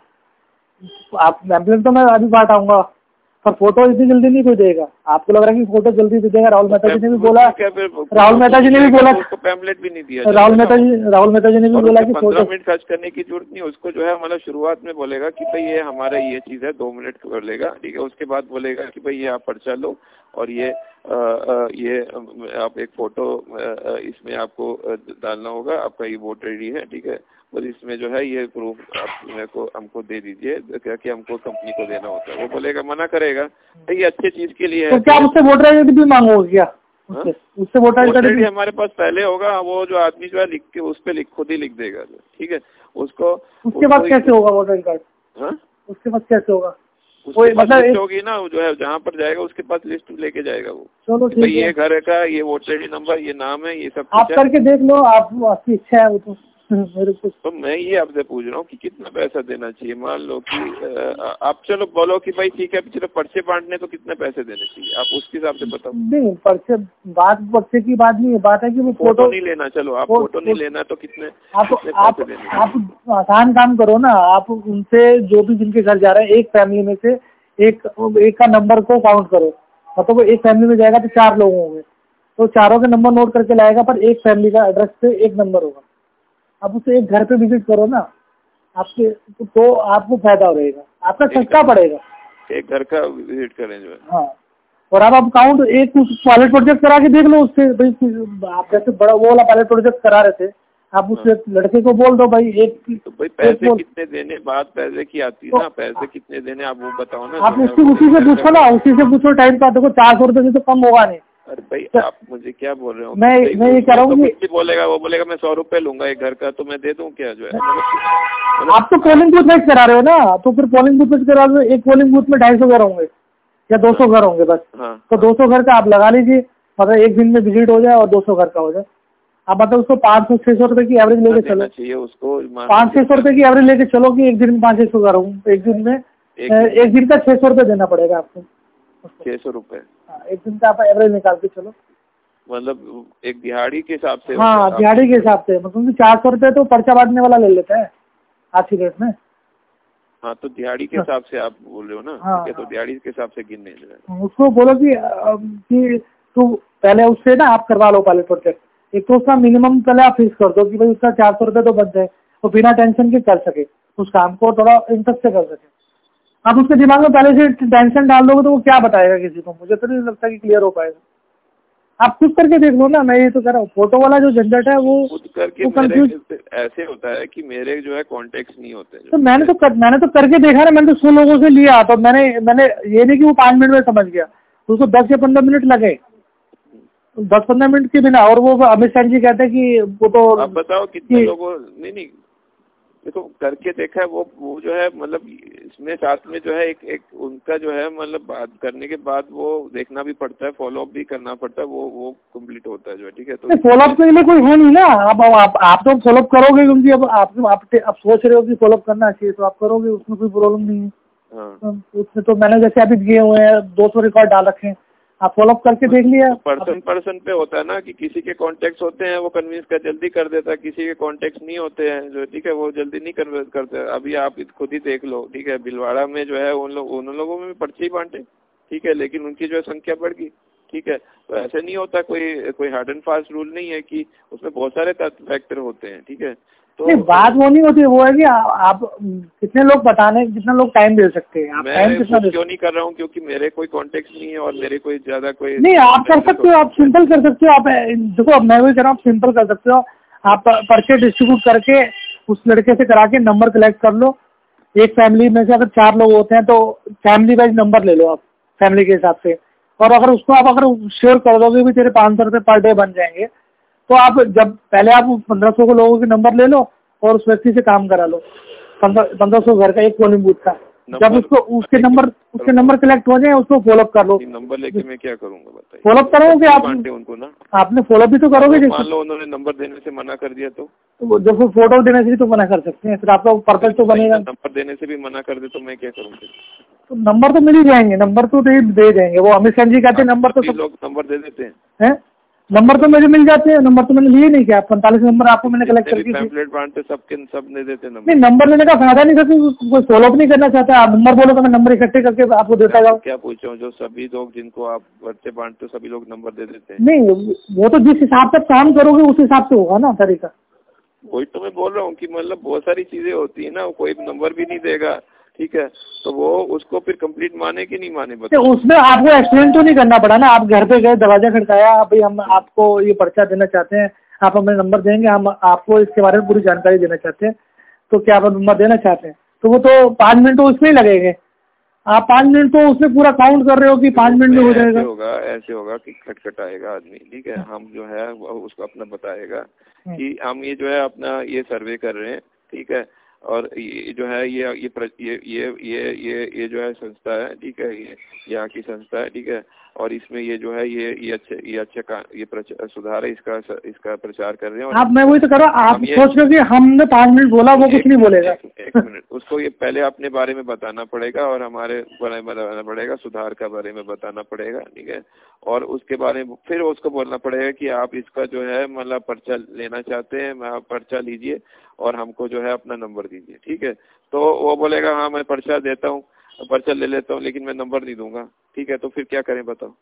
आप पैम्फलेट तो मैं अभी बांट आऊँगा। पर फ़ोटो इतनी जल्दी नहीं कोई देगा आपको लग रहा है कि फ़ोटो जल्दी दे देगा राहुल मेहता जी ने भी बोला राहुल मेहता जी ने भी बोला पैम्पलेट भी नहीं दिया राहुल मेहता जी राहुल मेहता जी ने भी बोला कि फ़ोटो मिनट खर्च करने की ज़रूरत नहीं उसको जो है मतलब शुरुआत में बोलेगा कि भाई ये हमारा ये चीज़ है दो मिनट बोलेगा ठीक है? उसके बाद बोलेगा कि भाई ये आप पर्चा लो और ये आ, आ, ये आप एक फ़ोटो इसमें आपको डालना होगा। आपका ये वोटर आईडी है ठीक है? और इसमें जो है ये प्रूफ आप मेरे को हमको दे दीजिए क्या कि हमको कंपनी को देना होता है। वो बोलेगा मना करेगा ये अच्छी चीज़ के लिए तो है क्या उससे वोटर आई भी मांगोगे क्या? हाँ? उससे उससे वोटर आई ऑलरेडी हमारे पास पहले होगा वो जो आदमी जो है लिख के उस पर लिख खुद ही लिख देगा। ठीक है? उसको उसके बाद कैसे होगा वोटर कार्ड हाँ? उसके बाद कैसे होगा? उसके पास मतलब लिस्ट होगी ना वो जो है जहाँ पर जाएगा उसके पास लिस्ट लेके जाएगा वो। चलो ये घर का ये वोटर आईडी नंबर ये नाम है ये सब आप करके देख लो आप आपकी इच्छा है वो तो। मेरे को तो मैं ये आपसे पूछ रहा हूँ कि कितना पैसा देना चाहिए? मान लो कि आप चलो बोलो कि भाई ठीक है चलो पर्चे बांटने तो कितने पैसे देने चाहिए? आप उसके हिसाब से बताओ। नहीं पर्चे बात पर्चे की बात नहीं है बात है कि वो फ़ोटो फ़ोटो नहीं लेना चलो आप फो- फ़ोटो नहीं लेना तो कितने आप कितने आप आप आसान काम करो ना आप उनसे जो भी जिनके घर जा रहे हैं एक फैमिली में से एक एक का नंबर को काउंट करो। मतलब एक फैमिली में जाएगा तो चार लोग होंगे। तो चारों के नंबर नोट करके लाएगा पर एक फैमिली का एड्रेस पे एक नंबर होगा। आप उसे एक घर पे विज़िट करो ना आपके तो आपको फ़ायदा रहेगा आपका सस्ता पड़ेगा एक घर का विज़िट करें जो है। हाँ और अब आप काउंट एक पायलट प्रोजेक्ट करा के देख लो उससे भाई आप जैसे बड़ा वो वाला पायलट प्रोजेक्ट करा रहे थे आप उस लड़के को बोल दो भाई एक तो भाई पैसे कितने देने बात पैसे की आती है तो- ना पैसे कितने देने आप वो बताओ ना आप है उससे उसी से पूछो ना उसी से पूछो टाइम का देखो चार सौ रुपये से तो कम होगा नहीं। अरे भाई तो- आप मुझे क्या बोल रहे हो? मैं- मैं ये कह रहा हूँ तो कुछ भी बोलेगा वो बोलेगा मैं सौ रुपए लूँगा एक घर का तो मैं दे दूँ क्या? जो है। मतलब- मतलब आप तो पोलिंग बूथ में करा रहे हो ना? तो फिर पोलिंग बूथ में करा रहे हो एक पोलिंग बूथ में ढाई सौ घर होंगे या दो सौ घर होंगे बस। हाँ तो दो सौ घर का आप लगा लीजिए मतलब एक दिन में विज़िट हो जाए और दो सौ घर का हो जाए। आप मतलब उसको पाँच सौ छह सौ रुपए की एवरेज लेके चलो। चाहिए उसको पाँच छह सौ रुपए की एवरेज लेके चलो कि एक दिन में पाँच छह सौ घर होंगे एक दिन में एक दिन। का छह सौ रुपए देना पड़ेगा आपको। छह सौ रुपए। हाँ, एक दिन का आप एवरेज निकाल के चलो। मतलब एक दिहाड़ी के हिसाब से हाँ दिहाड़ी के हिसाब से। मतलब चार सौ रुपए तो पर्चा बांटने वाला ले लेता है आज की डेट में। हाँ तो दिहाड़ी के हिसाब से आप बोल रहे हो ना? हाँ, तो हाँ। दिहाड़ी के हिसाब से गिनने जो है उसको बोलो कि कि तू पहले उससे ना आप करवा लो पायलट प्रोजेक्ट एक तो उसका मिनिमम पहले आप फिक्स कर दो कि भाई उसका चार सौ रुपये तो बच जाए तो बिना टेंशन के कर सके उस काम को थोड़ा इंटरेस्ट से कर सके। आप उसके दिमाग में पहले से टेंशन डाल दोगे तो वो क्या बताएगा किसी को? मुझे तो नहीं लगता कि क्लियर हो पाएगा। आप खुद करके देख लो ना मैं ये तो कह रहा हूँ फ़ोटो वाला जो झंझट है वो खुद करके वो confuse- ऐसे होता है कि मेरे जो है कॉन्टेक्ट नहीं होते। तो मैंने तो कर, मैंने तो करके देखा ना मैंने तो सौ लोगों से लिया तो मैंने मैंने ये नहीं कि वो पाँच मिनट में समझ गया। उसको दस या पंद्रह मिनट लगे। दस पंद्रह मिनट के बिना और वो अमित शाह जी कहते हैं कि वो तो आप बताओ कितने कि- लोगों नहीं नहीं देखो करके देखा है वो वो जो है मतलब इसमें साथ में जो है एक एक उनका जो है मतलब बात करने के बाद वो देखना भी पड़ता है फॉलो अप भी करना पड़ता है वो वो कंप्लीट होता है जो है ठीक है? तो फॉलोअप के लिए कोई है नहीं ना। अब अब आप आप तो फॉलो अप करोगे क्योंकि अब आप आप, आप सोच रहे हो कि फॉलो अप करना चाहिए तो आप करोगे उसमें कोई प्रॉब्लम नहीं है। हाँ। तो उसमें तो मैंने जैसे अभी दिए हुए हैं दो सौ रिकॉर्ड डाल रखे हैं। आप फॉलोअप करके देख लिया। पर्सन पर्सन पे होता है ना कि किसी के कॉन्टेक्ट होते हैं, वो कन्विंस कर जल्दी कर देता है। किसी के कॉन्टेक्ट नहीं होते हैं, जो ठीक है, वो जल्दी नहीं कन्विंस करते। अभी आप खुद ही देख लो, ठीक है। भिलवाड़ा में जो है, उन लोग उन लोगों में पर्चे बांटे, ठीक है। लेकिन उनकी जो है संख्या बढ़ गई, ठीक है। तो ऐसे नहीं होता, कोई कोई हार्ड एंड फास्ट रूल नहीं है कि उसमें बहुत सारे फैक्टर होते हैं, ठीक है। तो नहीं बात वो नहीं होती वो है कि आ- आप कितने लोग बताने कितना लोग टाइम दे सकते हैं? आप टाइम कितना दे क्यों नहीं कर रहा हूँ क्योंकि मेरे कोई कॉन्टेक्ट नहीं है और मेरे कोई ज़्यादा कोई नहीं आप कर सकते हो आप सिंपल कर सकते हो आप देखो अब मैं वही कह रहा हूँ आप सिंपल कर सकते हो आप पर्चे डिस्ट्रीब्यूट करके उस लड़के से करा के नंबर कलेक्ट कर लो। एक फैमिली में से अगर चार लोग होते हैं तो फैमिली वाइज नंबर ले लो आप फैमिली के हिसाब से। और अगर उसको आप अगर शेयर कर दोगे भी तेरे पाँच सौ रुपये पर डे बन जाएँगे तो आप जब पहले आप पंद्रह सौ लोगों के नंबर ले लो और उस व्यक्ति से काम करा लो। पंद्रह सौ घर का एक पोलिंग बूथ का। जब उसको उसके नंबर उसके नंबर कलेक्ट हो जाए उसको फॉलोअप कर लो। नंबर लेके मैं क्या करूँगा बताइए। फॉलोअप करोगे आप? उनको ना? आपने फॉलो भी तो करोगे मान जैसे। लो उन्होंने नंबर देने से मना कर दिया तो। तो जब फ़ोटो देने से भी तो मना कर सकते हैं। फिर आपका पर्पज तो बनेगा। नंबर देने से भी मना कर दे तो मैं क्या करूँ फिर? तो नंबर तो मिल ही जाएँगे। नंबर तो दे जाएँगे वो अमित शाह जी कहते हैं नंबर तो लोग नंबर दे देते हैं। है? नंबर तो मुझे मिल जाते हैं नंबर तो मैंने लिए नहीं क्या? पैंतालीस नंबर आपको मैंने कलेक्ट करके दिए। बांटते सबके सब दे देते नंबर। नहीं नंबर लेने का फ़ायदा नहीं क्योंकि कोई फॉलोअप नहीं करना चाहता। आप नंबर बोलो तो मैं नंबर इकट्ठे करके आपको देता जाऊँ। क्या पूछ? रहा हूँ जो सभी लोग जिनको आप पर्चे बांटते हो सभी लोग नंबर दे देते हैं। नहीं वो तो जिस हिसाब से काम करोगे उस हिसाब से होगा ना तरीका। वही तो मैं बोल रहा हूँ कि मतलब बहुत सारी चीज़ें होती है ना कोई नंबर भी नहीं देगा। ठीक है? तो वो उसको फिर कंप्लीट माने कि नहीं माने तो बताओ उसमें आपको एक्सप्लेन तो नहीं करना पड़ा ना। आप घर पे गए दरवाज़ा खड़काया भाई हम आपको ये पर्चा देना चाहते हैं आप हमें नंबर देंगे हम आपको इसके बारे में पूरी जानकारी देना चाहते हैं। तो क्या आप नंबर देना चाहते हैं? तो वो तो पाँच मिनट तो उसमें ही लगेंगे। आप पाँच मिनट तो उसमें पूरा काउंट कर रहे हो कि पाँच मिनट में हो जाएगा। होगा ऐसे होगा कि खटखटाएगा आदमी ठीक है? हम जो है उसको अपना बताएगा कि हम ये जो है अपना ये सर्वे कर रहे हैं ठीक है? और ये जो है, ये ये ये ये ये ये जो है संस्था है, ठीक है, ये, यहाँ की संस्था है, ठीक है। और इसमें ये जो है ये ये अच्छे ये अच्छे का ये सुधार है इसका इसका प्रचार कर रहे हैं आप मैं वही तो कर रहा आप सोच रहे हो कि हमने पाँच मिनट बोला वो कुछ नहीं बोलेगा। एक, एक मिनट उसको ये पहले अपने बारे में बताना पड़ेगा और हमारे बारे में बताना पड़ेगा सुधार का बारे में बताना पड़ेगा ठीक है? और उसके बारे में फिर उसको बोलना पड़ेगा कि आप इसका जो है मतलब पर्चा लेना चाहते हैं मैं आप पर्चा लीजिए और हमको जो है अपना नंबर दीजिए ठीक है? तो वो बोलेगा हाँ मैं पर्चा देता हूँ। पर्चा ले लेता हूँ लेकिन मैं नंबर नहीं दूँगा। ठीक है तो फिर क्या करें बताओ?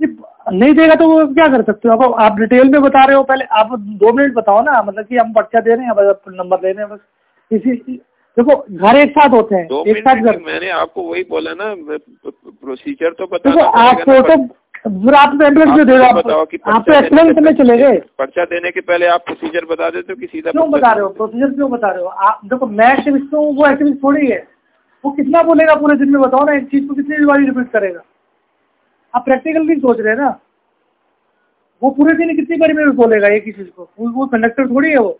नहीं देगा तो वो क्या कर सकते हो? आप आप डिटेल में बता रहे हो पहले आप दो मिनट बताओ ना मतलब कि हम पर्चा दे रहे हैं बस नंबर दे रहे हैं बस। इसी देखो घर एक साथ होते हैं एक साथ घर। मैंने आपको वही बोला ना प्रोसीजर तो देखो बताना आप फ़ोटो फिर आप तो आप दे आप बताओ तो एक्सप्लेन करने के चले गए। पर्चा देने के पहले आप प्रोसीजर बता देते हो कि सीधा क्यों बता रहे हो? प्रोसीजर क्यों बता रहे हो? आप देखो मैं एक्टिविस्ट हूँ वो एक्टिविस्ट थोड़ी है। वो कितना बोलेगा पूरे दिन में? बताओ ना एक चीज़ को कितनी बार रिपीट करेगा? आप प्रैक्टिकल सोच रहे ना? वो पूरे दिन कितनी बार में बोलेगा एक ही चीज़ को? वो, कंडक्टर थोड़ी है वो।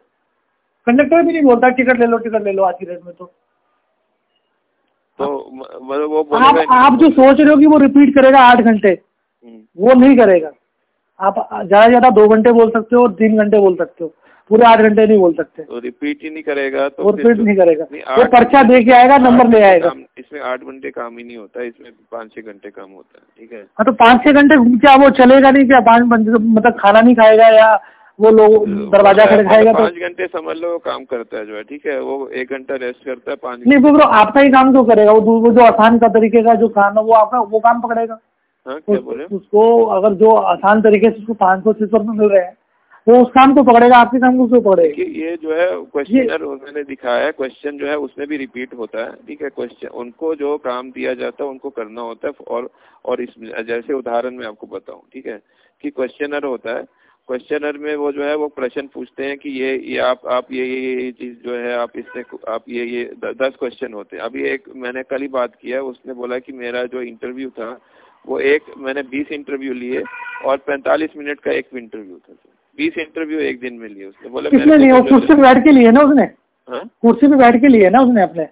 कंडक्टर भी नहीं बोलता टिकट ले लो टिकट ले लो आज की डेट में तो। तो मतलब वो आप ही। आप जो सोच रहे हो कि वो रिपीट करेगा आठ घंटे हम्म, वो नहीं करेगा। आप ज़्यादा ज़्यादा दो घंटे बोल सकते हो और तीन घंटे बोल सकते हो। पूरे आठ घंटे नहीं बोल सकते। तो रिपीट ही नहीं करेगा तो रिपीट तो- नहीं करेगा। वो पर्चा दे के आएगा नंबर ले आएगा। इसमें आठ घंटे काम ही नहीं होता इसमें पाँच छह घंटे काम होता है ठीक है? हाँ तो पाँच छह घंटे क्या वो चलेगा नहीं क्या पाँच मतलब खाना नहीं खाएगा या वो लोग दरवाज़ा खड़काएगा तो? पाँच घंटे समझ लो काम करता है जो है ठीक है? वो एक घंटा रेस्ट करता है पाँच नहीं वो आपका ही काम क्यों करेगा? वो जो आसान का तरीके का जो काम है वो आपका वो काम पकड़ेगा। हाँ क्या बोले उसको अगर जो आसान तरीके से उसको पाँच सौ छह सौ रुपये मिल रहे हैं वो उस काम को पकड़ेगा आपके काम को क्यों पकड़ेगा। कि ये जो है क्वेश्चनर उन्होंने दिखाया है क्वेश्चन जो है उसमें भी रिपीट होता है ठीक है? क्वेश्चन उनको जो काम दिया जाता है उनको करना होता है और और इस जैसे उदाहरण मैं आपको बताऊँ ठीक है? कि क्वेश्चनर होता है क्वेश्चनर में वो जो है वो प्रश्न पूछते हैं कि ये ये आप आप ये ये ये चीज़ जो है आप इससे आप ये ये दस क्वेश्चन होते हैं। अभी एक मैंने कल ही बात किया उसने बोला कि मेरा जो इंटरव्यू था वो एक मैंने बीस इंटरव्यू लिए और पैंतालीस मिनट का एक इंटरव्यू था बीस इंटरव्यू एक दिन में लिए उसने। बोला किसने लिए? कुर्सी पे बैठ के लिए ना उसने? हाँ? कुर्सी पे बैठ के लिए ना उसने अपने?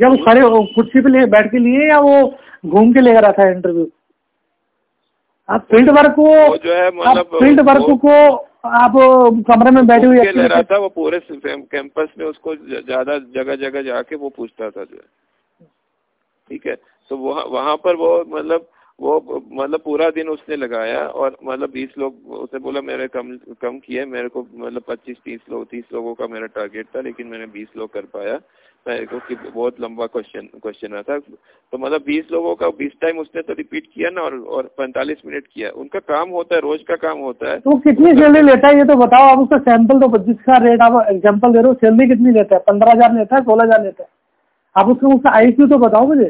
या वो खड़े कुर्सी पे बैठ के लिए या वो घूम के लेकर आता है इंटरव्यू? आप फ़ील्ड वर्क को जो है मतलब फ़ील्ड वर्क को आप कमरे में बैठे हुए ले रहा था वो पूरे कैंपस में उसको ज़्यादा जगह जगह जाके वो पूछता था जो है। ठीक है? तो वहाँ वहाँ पर वो मतलब वो मतलब पूरा दिन उसने लगाया और मतलब बीस लोग, उसने बोला, मेरे कम कम किए, मेरे को मतलब पच्चीस, तीस लोग, तीस लोगों का मेरा टारगेट था, लेकिन मैंने बीस लोग कर पाया। मेरे को कि बहुत लंबा क्वेश्चन क्वेश्चन था। तो मतलब बीस लोगों का, बीस टाइम उसने तो रिपीट किया ना और और पैंतालीस मिनट किया। उनका काम होता है, रोज का काम होता है। तो कितनी सैलरी लेता है ये तो बताओ। आप उसका सैंपल तो जिसका रेट आप एग्ज़ाम्पल दे रहे हो। सैलरी कितनी लेता है? पंद्रह हज़ार लेता है, सोलह हज़ार लेता है। आप उसका उसका आई तो बताओ मुझे।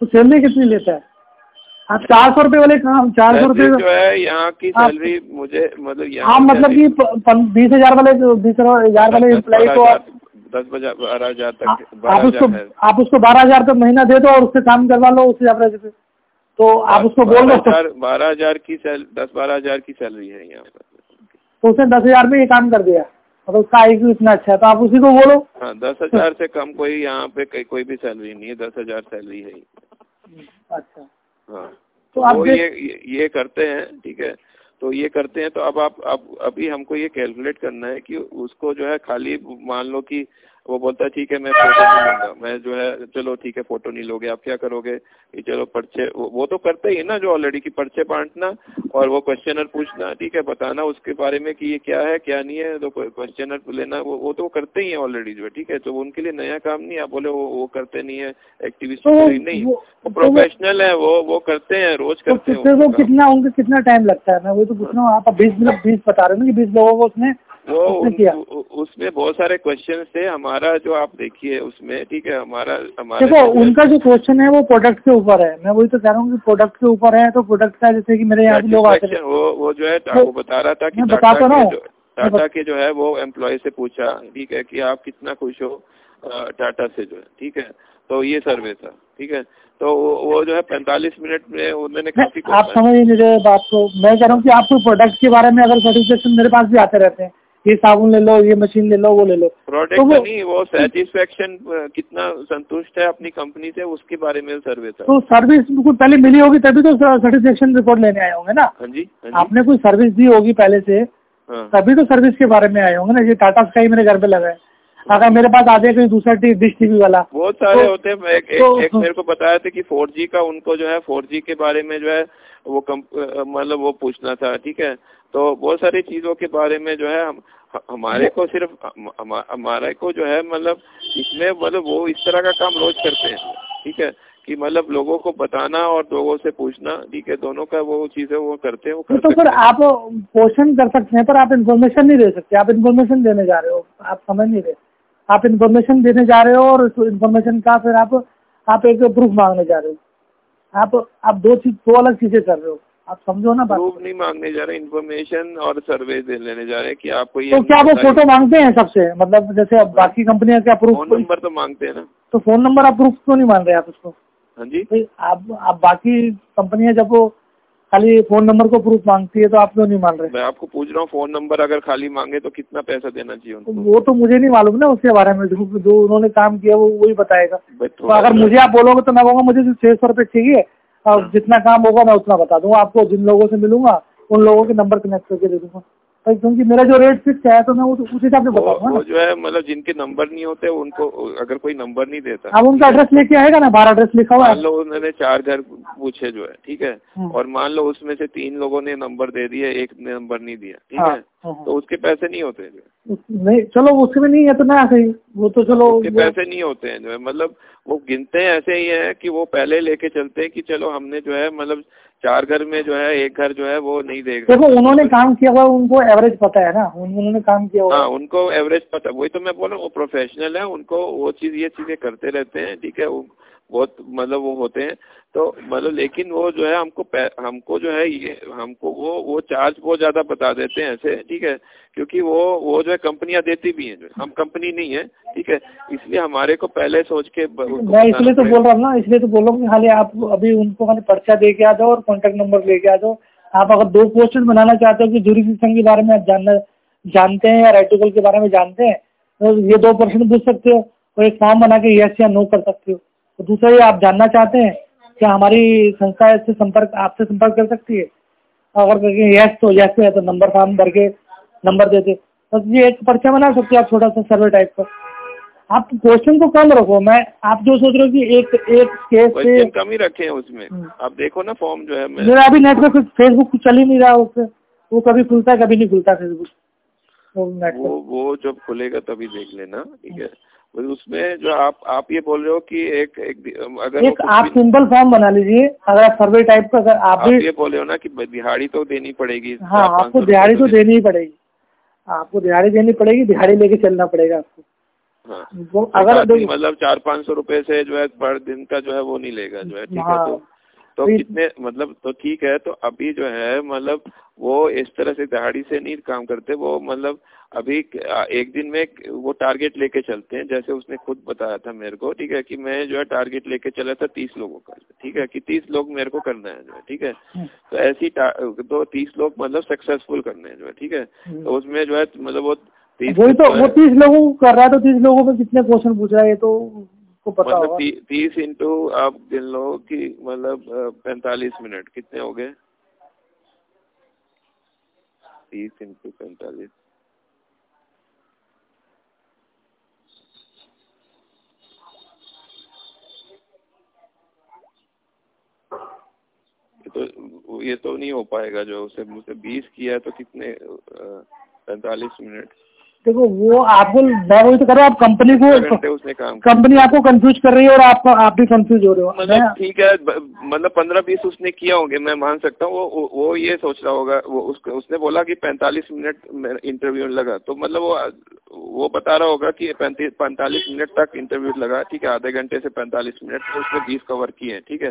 तो सैलरी कितनी लेता है? आप चार सौ रुपए वाले काम चार सौ रुपए जो है यहाँ की सैलरी मुझे मतलब हाँ मतलब कि बीस हज़ार वाले बीस हज़ार वाले एम्प्लॉय को दस बारह हज़ार तक आप उसको आप उसको बारह हज़ार तक महीना दे दो और उससे काम करवा लो उससे एवरेज पे। तो आप उसको बोल दो। बारह हज़ार की दस बारह हज़ार की सैलरी है यहाँ पर। तो उसने दस हज़ार में ये काम कर दिया। और उसका आई इतना अच्छा है। तो आप उसी को बोलो। हाँ दस हज़ार से कम कोई यहाँ पे कोई भी सैलरी नहीं है। दस हज़ार सैलरी है। अच्छा। हाँ। तो आप ये ये करते हैं ठीक है? तो ये करते हैं तो अब आप अब अभी हमको ये कैलकुलेट करना है कि उसको जो है खाली मान लो कि वो बोलता है ठीक है मैं फ़ोटो नहीं लूँगा। मैं जो है चलो ठीक है फ़ोटो नहीं लोगे आप क्या करोगे? कि चलो पर्चे वो तो करते ही ना जो ऑलरेडी की पर्चे बांटना और वो क्वेश्चनर पूछना ठीक है बताना उसके बारे में कि ये क्या है क्या नहीं है तो क्वेश्चनर लेना। वो वो तो करते ही है ऑलरेडी जो है ठीक है? तो उनके लिए नया काम नहीं आप बोले वो वो करते नहीं है एक्टिविस्ट तो नहीं वो, वो प्रोफेशनल है वो वो करते हैं रोज तो करते हैं वो कितना उनका कितना टाइम लगता है? मैं वो तो पूछ रहा हूँ आप बीस बीस बता रहे हो ना कि बीस लोगों को उसने वो उसमें बहुत सारे क्वेश्चन थे। हमारा जो आप देखिए उसमें ठीक है हमारा हमारा देखो उनका जो क्वेश्चन है वो प्रोडक्ट के ऊपर है। मैं वही तो कह रहा हूँ कि प्रोडक्ट के ऊपर है तो प्रोडक्ट का जैसे कि मेरे यहाँ लोग आते हैं। वो वो जो है वो बता रहा था कि बताता ना टाटा के जो है। वो एम्प्लॉय से पूछा ठीक है कि आप कितना खुश हो टाटा से जो है ठीक है? तो ये सर्वे था ठीक है? तो वो जो है पैंतालीस मिनट में उन्होंने काफ़ी आप समझ नहीं रहे बात को। मैं कह रहा हूँ कि आपको प्रोडक्ट के बारे में अगर सर्टिफिकेशन मेरे पास भी आते रहते हैं ये साबुन ले लो ये मशीन ले लो वो ले लो। प्रोडक्ट तो वो, नहीं वो सेटिस्फेक्शन कितना संतुष्ट है अपनी कंपनी से उसके बारे में सर्विस तो सर्विस को पहले मिली होगी तभी तो सेटिस्फेक्शन रिपोर्ट लेने आए होंगे ना। हाँ जी, हाँ जी। आपने कोई सर्विस दी होगी पहले से हाँ। तभी तो सर्विस के बारे में आए होंगे ना ये टाटा स्काई मेरे घर पे लगा है। अगर मेरे पास आ जाए कोई दूसरा डिश टीवी वाला बहुत सारे तो, होते हैं एक, तो, एक, एक मेरे को बताया था कि फोर का उनको जो है फोर के बारे में जो है वो मतलब वो पूछना था ठीक है? तो बहुत सारी चीज़ों के बारे में जो है हम हमारे को सिर्फ़ हमारे को जो है मतलब इसमें मतलब वो इस तरह का काम रोज करते हैं ठीक है? कि मतलब लोगों को बताना और लोगों से पूछना ठीक है? दोनों का वो चीज़ें वो करते हैं वो तो फिर आप क्वेश्चन कर सकते हैं पर आप इन्फॉर्मेशन नहीं दे सकते। आप इन्फॉर्मेशन देने जा रहे हो आप समझ नहीं रहे। आप इन्फॉर्मेशन देने जा रहे हो और इन्फॉर्मेशन का फिर आप आप एक प्रूफ मांगने जा रहे हो। आप आप दो चीज़ दो अलग चीज़ें कर रहे हो। आप समझो ना प्रूफ नहीं मांगने जा रहे इन्फॉर्मेशन और सर्वे दे लेने जा रहे हैं कि आपको ये तो क्या वो फ़ोटो मांगते हैं सबसे? मतलब जैसे अब बाकी कंपनियाँ क्या प्रूफ फ़ोन नंबर तो मांगते हैं ना। तो फ़ोन नंबर आप प्रूफ क्यों नहीं मांग रहे आप उसको? हाँ जी। आप आप बाकी कंपनियाँ जब वो खाली फ़ोन नंबर को प्रूफ मांगती है तो आप क्यों नहीं मान रहे? मैं आपको पूछ रहा हूँ फ़ोन नंबर अगर खाली मांगे तो कितना पैसा देना चाहिए उनको? वो तो मुझे नहीं मालूम ना उसके बारे में जो जो उन्होंने काम किया वो वही बताएगा। तो अगर मुझे आप बोलोगे तो मैं कहूँगा मुझे छह सौ रुपये चाहिए। और हाँ। जितना काम होगा मैं उतना बता दूँगा। आपको जिन लोगों से मिलूँगा उन लोगों के नंबर कनेक्ट करके दे दूँगा। क्योंकि मेरा जो रेट फिक्स है तो मैं उस हिसाब से बताऊँगा जो है मतलब जिनके नंबर नहीं होते उनको अगर कोई नंबर नहीं देता। अब उनका एड्रेस लेके आएगा ना? बारह एड्रेस लिखा हुआ मान लो उन्होंने चार घर पूछे जो है ठीक है? हाँ। और मान लो उसमें से तीन लोगों ने नंबर दे दिया एक ने नंबर नहीं दिया ठीक हाँ, है? तो उसके पैसे नहीं होते नहीं चलो उसमें नहीं है तो ना सही वो तो चलो उसके पैसे नहीं होते हैं जो है। मतलब वो गिनते हैं ऐसे ही है कि वो पहले लेके चलते हैं कि चलो हमने जो है मतलब चार घर में जो है एक घर जो है वो नहीं देगा देखो उन्होंने काम किया हुआ उनको एवरेज पता है ना। उन्होंने काम किया हुआ हाँ। उनको एवरेज पता वही तो मैं बोल रहा हूँ वो प्रोफेशनल है उनको वो चीज़ ये चीज़ें करते रहते हैं ठीक है बहुत मतलब वो होते हैं। तो मतलब लेकिन वो जो है हमको हमको जो है ये हमको वो वो चार्ज बहुत ज़्यादा बता देते हैं ऐसे ठीक है? क्योंकि वो वो जो है कंपनियाँ देती भी हैं। हम कंपनी नहीं है ठीक है? इसलिए हमारे को पहले सोच के मैं इसलिए तो बोल रहा हूँ ना इसलिए तो बोल रहा हूँ खाली आप अभी उनको खाली पर्चा दे के आ जाओ और कॉन्टेक्ट नंबर लेके आ जाओ। आप अगर दो पोस्टर बनाना चाहते हो कि जूरी सिस्टम के बारे में आप जानना जानते हैं या रेटिकल के बारे में जानते हैं तो ये दो परसेंट पूछ सकते हो और एक फॉर्म बना के यस या नो कर सकते हो। तो दूसरा ये आप जानना चाहते हैं क्या हमारी संस्था से संपर्क आपसे संपर्क कर सकती है? अगर यस तो यस है तो नंबर फॉर्म भर के नंबर देते बस ये एक पर्चा बना सकते हो आप छोटा सा सर्वे टाइप का। आप क्वेश्चन को कम रखो। मैं आप जो सोच रहे हो कि एक एक केस से कम ही रखे हैं उसमें। हम्म। आप देखो ना फॉर्म जो है मेरा अभी नेट पे फेसबुक चल ही नहीं रहा उससे। वो कभी खुलता है कभी नहीं खुलता फेसबुक वो वो जब खुलेगा तभी देख लेना ठीक है? उसमें जो आप आप ये बोल रहे हो कि एक एक अगर एक आप सिंपल फॉर्म बना लीजिए अगर आप सर्वे टाइप का अगर आप, भी ये बोल रहे हो ना कि दिहाड़ी तो देनी पड़ेगी हाँ आपको दिहाड़ी तो देनी ही पड़ेगी। आपको दिहाड़ी देनी पड़ेगी दिहाड़ी लेके चलना पड़ेगा आपको। हाँ। वो अगर मतलब चार पाँच सौ रुपये से जो है पर दिन का जो है वो नहीं लेगा जो है ठीक है। तो। तो कितने मतलब तो ठीक है तो अभी जो है मतलब वो इस तरह से दिहाड़ी से नहीं काम करते वो मतलब अभी एक दिन में वो टारगेट लेके चलते हैं जैसे उसने खुद बताया था मेरे को ठीक है कि मैं जो है टारगेट लेके चला था तीस लोगों का ठीक है कि तीस लोग मेरे को करना है जो है ठीक है हम्म। तो ऐसी तो तीस लोग मतलब सक्सेसफुल करने हैं जो है ठीक है हम्म। तो उसमें जो है मतलब वो तीस तो वो तीस लोगों को कर रहा है तो तीस लोगों में कितने क्वेश्चन पूछ रहा है तो को पता मतलब तीस इंटू आप गिन लो कि मतलब पैंतालीस मिनट कितने हो गए? तीस इंटू पैंतालीस। तो ये तो नहीं हो पाएगा जो उसे मुझसे बीस किया है तो कितने पैंतालीस मिनट? देखो वो आपको मैं वही तो कर रहा हूँ आप कंपनी को कंपनी आपको कंफ्यूज कर रही है और आप आप भी कंफ्यूज हो रहे हो। मतलब ठीक है मतलब पंद्रह बीस उसने किया होंगे मैं मान सकता हूँ वो वो ये सोच रहा होगा वो उस, उसने बोला कि पैंतालीस मिनट इंटरव्यू लगा। तो मतलब वो वो बता रहा होगा कि पैंतालीस मिनट तक इंटरव्यू लगा ठीक है आधे घंटे से पैंतालीस मिनट तो उसने बीस कवर किए हैं ठीक है।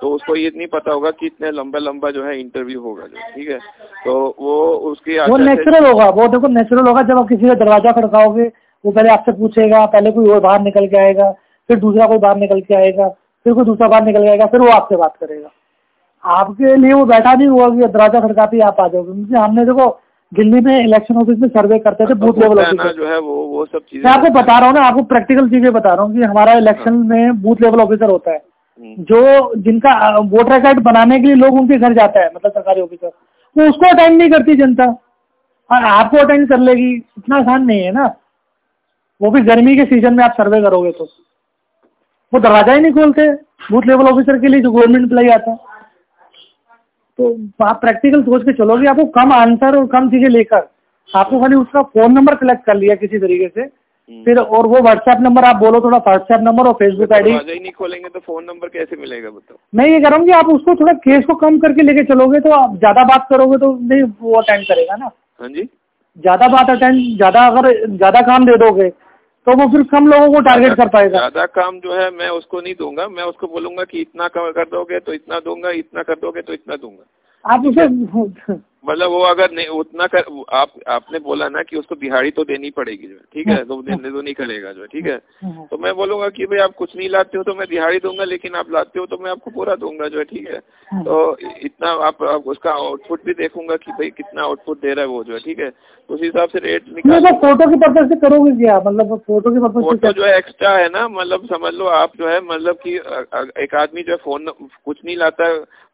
तो उसको ये नहीं पता होगा कि इतने लंबा लंबा जो है इंटरव्यू होगा जो ठीक है। तो वो उसकी वो नेचुरल होगा वो देखो नेचुरल होगा जब आप किसी का दरवाज़ा खड़काओगे वो पहले आपसे पूछेगा पहले कोई और बाहर निकल के आएगा फिर दूसरा कोई बाहर निकल के आएगा फिर कोई दूसरा बाहर निकल के आएगा फिर वो आपसे बात करेगा। आपके लिए वो बैठा नहीं हुआ कि दरवाज़ा खड़काते आप आ जाओगे। हमने देखो दिल्ली में इलेक्शन ऑफ़िस में सर्वे करते थे बूथ लेवल ऑफिसर जो है वो वो सब चीज़ें मैं आपको बता रहा हूँ ना आपको प्रैक्टिकल चीज़ें बता रहा हूँ कि हमारा इलेक्शन हाँ। में बूथ लेवल ऑफिसर होता है। हम्म। जो जिनका वोटर कार्ड बनाने के लिए लोग उनके घर जाता है मतलब सरकारी ऑफिसर वो उसको अटेंड नहीं करती जनता। और आपको अटेंड कर लेगी। इतना आसान नहीं है ना। वो भी गर्मी के सीज़न में आप सर्वे करोगे तो। वो दरवाज़ा ही नहीं खोलते। बूथ लेवल ऑफिसर के लिए जो गवर्नमेंट एम्प्लाई आता है। तो आप प्रैक्टिकल सोच के चलोगे, आपको कम आंसर और कम चीज़ें लेकर, आपको खाली उसका फ़ोन नंबर कलेक्ट कर लिया किसी तरीके से। फिर और वो व्हाट्सएप नंबर आप बोलो थोड़ा व्हाट्सएप नंबर और फेसबुक आईडी नहीं खोलेंगे तो फ़ोन नंबर कैसे मिलेगा बताओ? मैं ये कह रहा हूँ कि आप उसको थोड़ा केस को कम करके लेके चलोगे तो आप ज़्यादा बात करोगे तो नहीं वो अटेंड करेगा ना। हाँ जी। ज़्यादा बात अटेंड ज़्यादा अगर ज़्यादा काम दे दोगे तो वो फिर कम लोगों को टारगेट कर पाएगा। ज़्यादा काम जो है मैं उसको नहीं दूँगा मैं उसको बोलूँगा कि इतना कर दोगे तो इतना दूँगा इतना कर दोगे तो इतना दूँगा। आप उसे मतलब वो अगर नहीं उतना कर आप आपने बोला ना कि उसको दिहाड़ी तो देनी पड़ेगी जो ठीक है? तो देने तो नहीं करेगा जो ठीक है? तो मैं बोलूँगा कि भाई आप कुछ नहीं लाते हो तो मैं दिहाड़ी दूँगा लेकिन आप लाते हो तो मैं आपको पूरा दूँगा जो है ठीक है? तो इतना आप, आप उसका आउटपुट भी देखूँगा कि भाई कितना आउटपुट दे रहा है वो जो है ठीक है? उस हिसाब से रेट निकाल फ़ोटो की पर्पज से करोगे क्या? मतलब फ़ोटो की पर्पज फ़ोटो जो है एक्स्ट्रा है ना मतलब समझ लो आप जो है मतलब की एक आदमी जो है फ़ोन कुछ नहीं लाता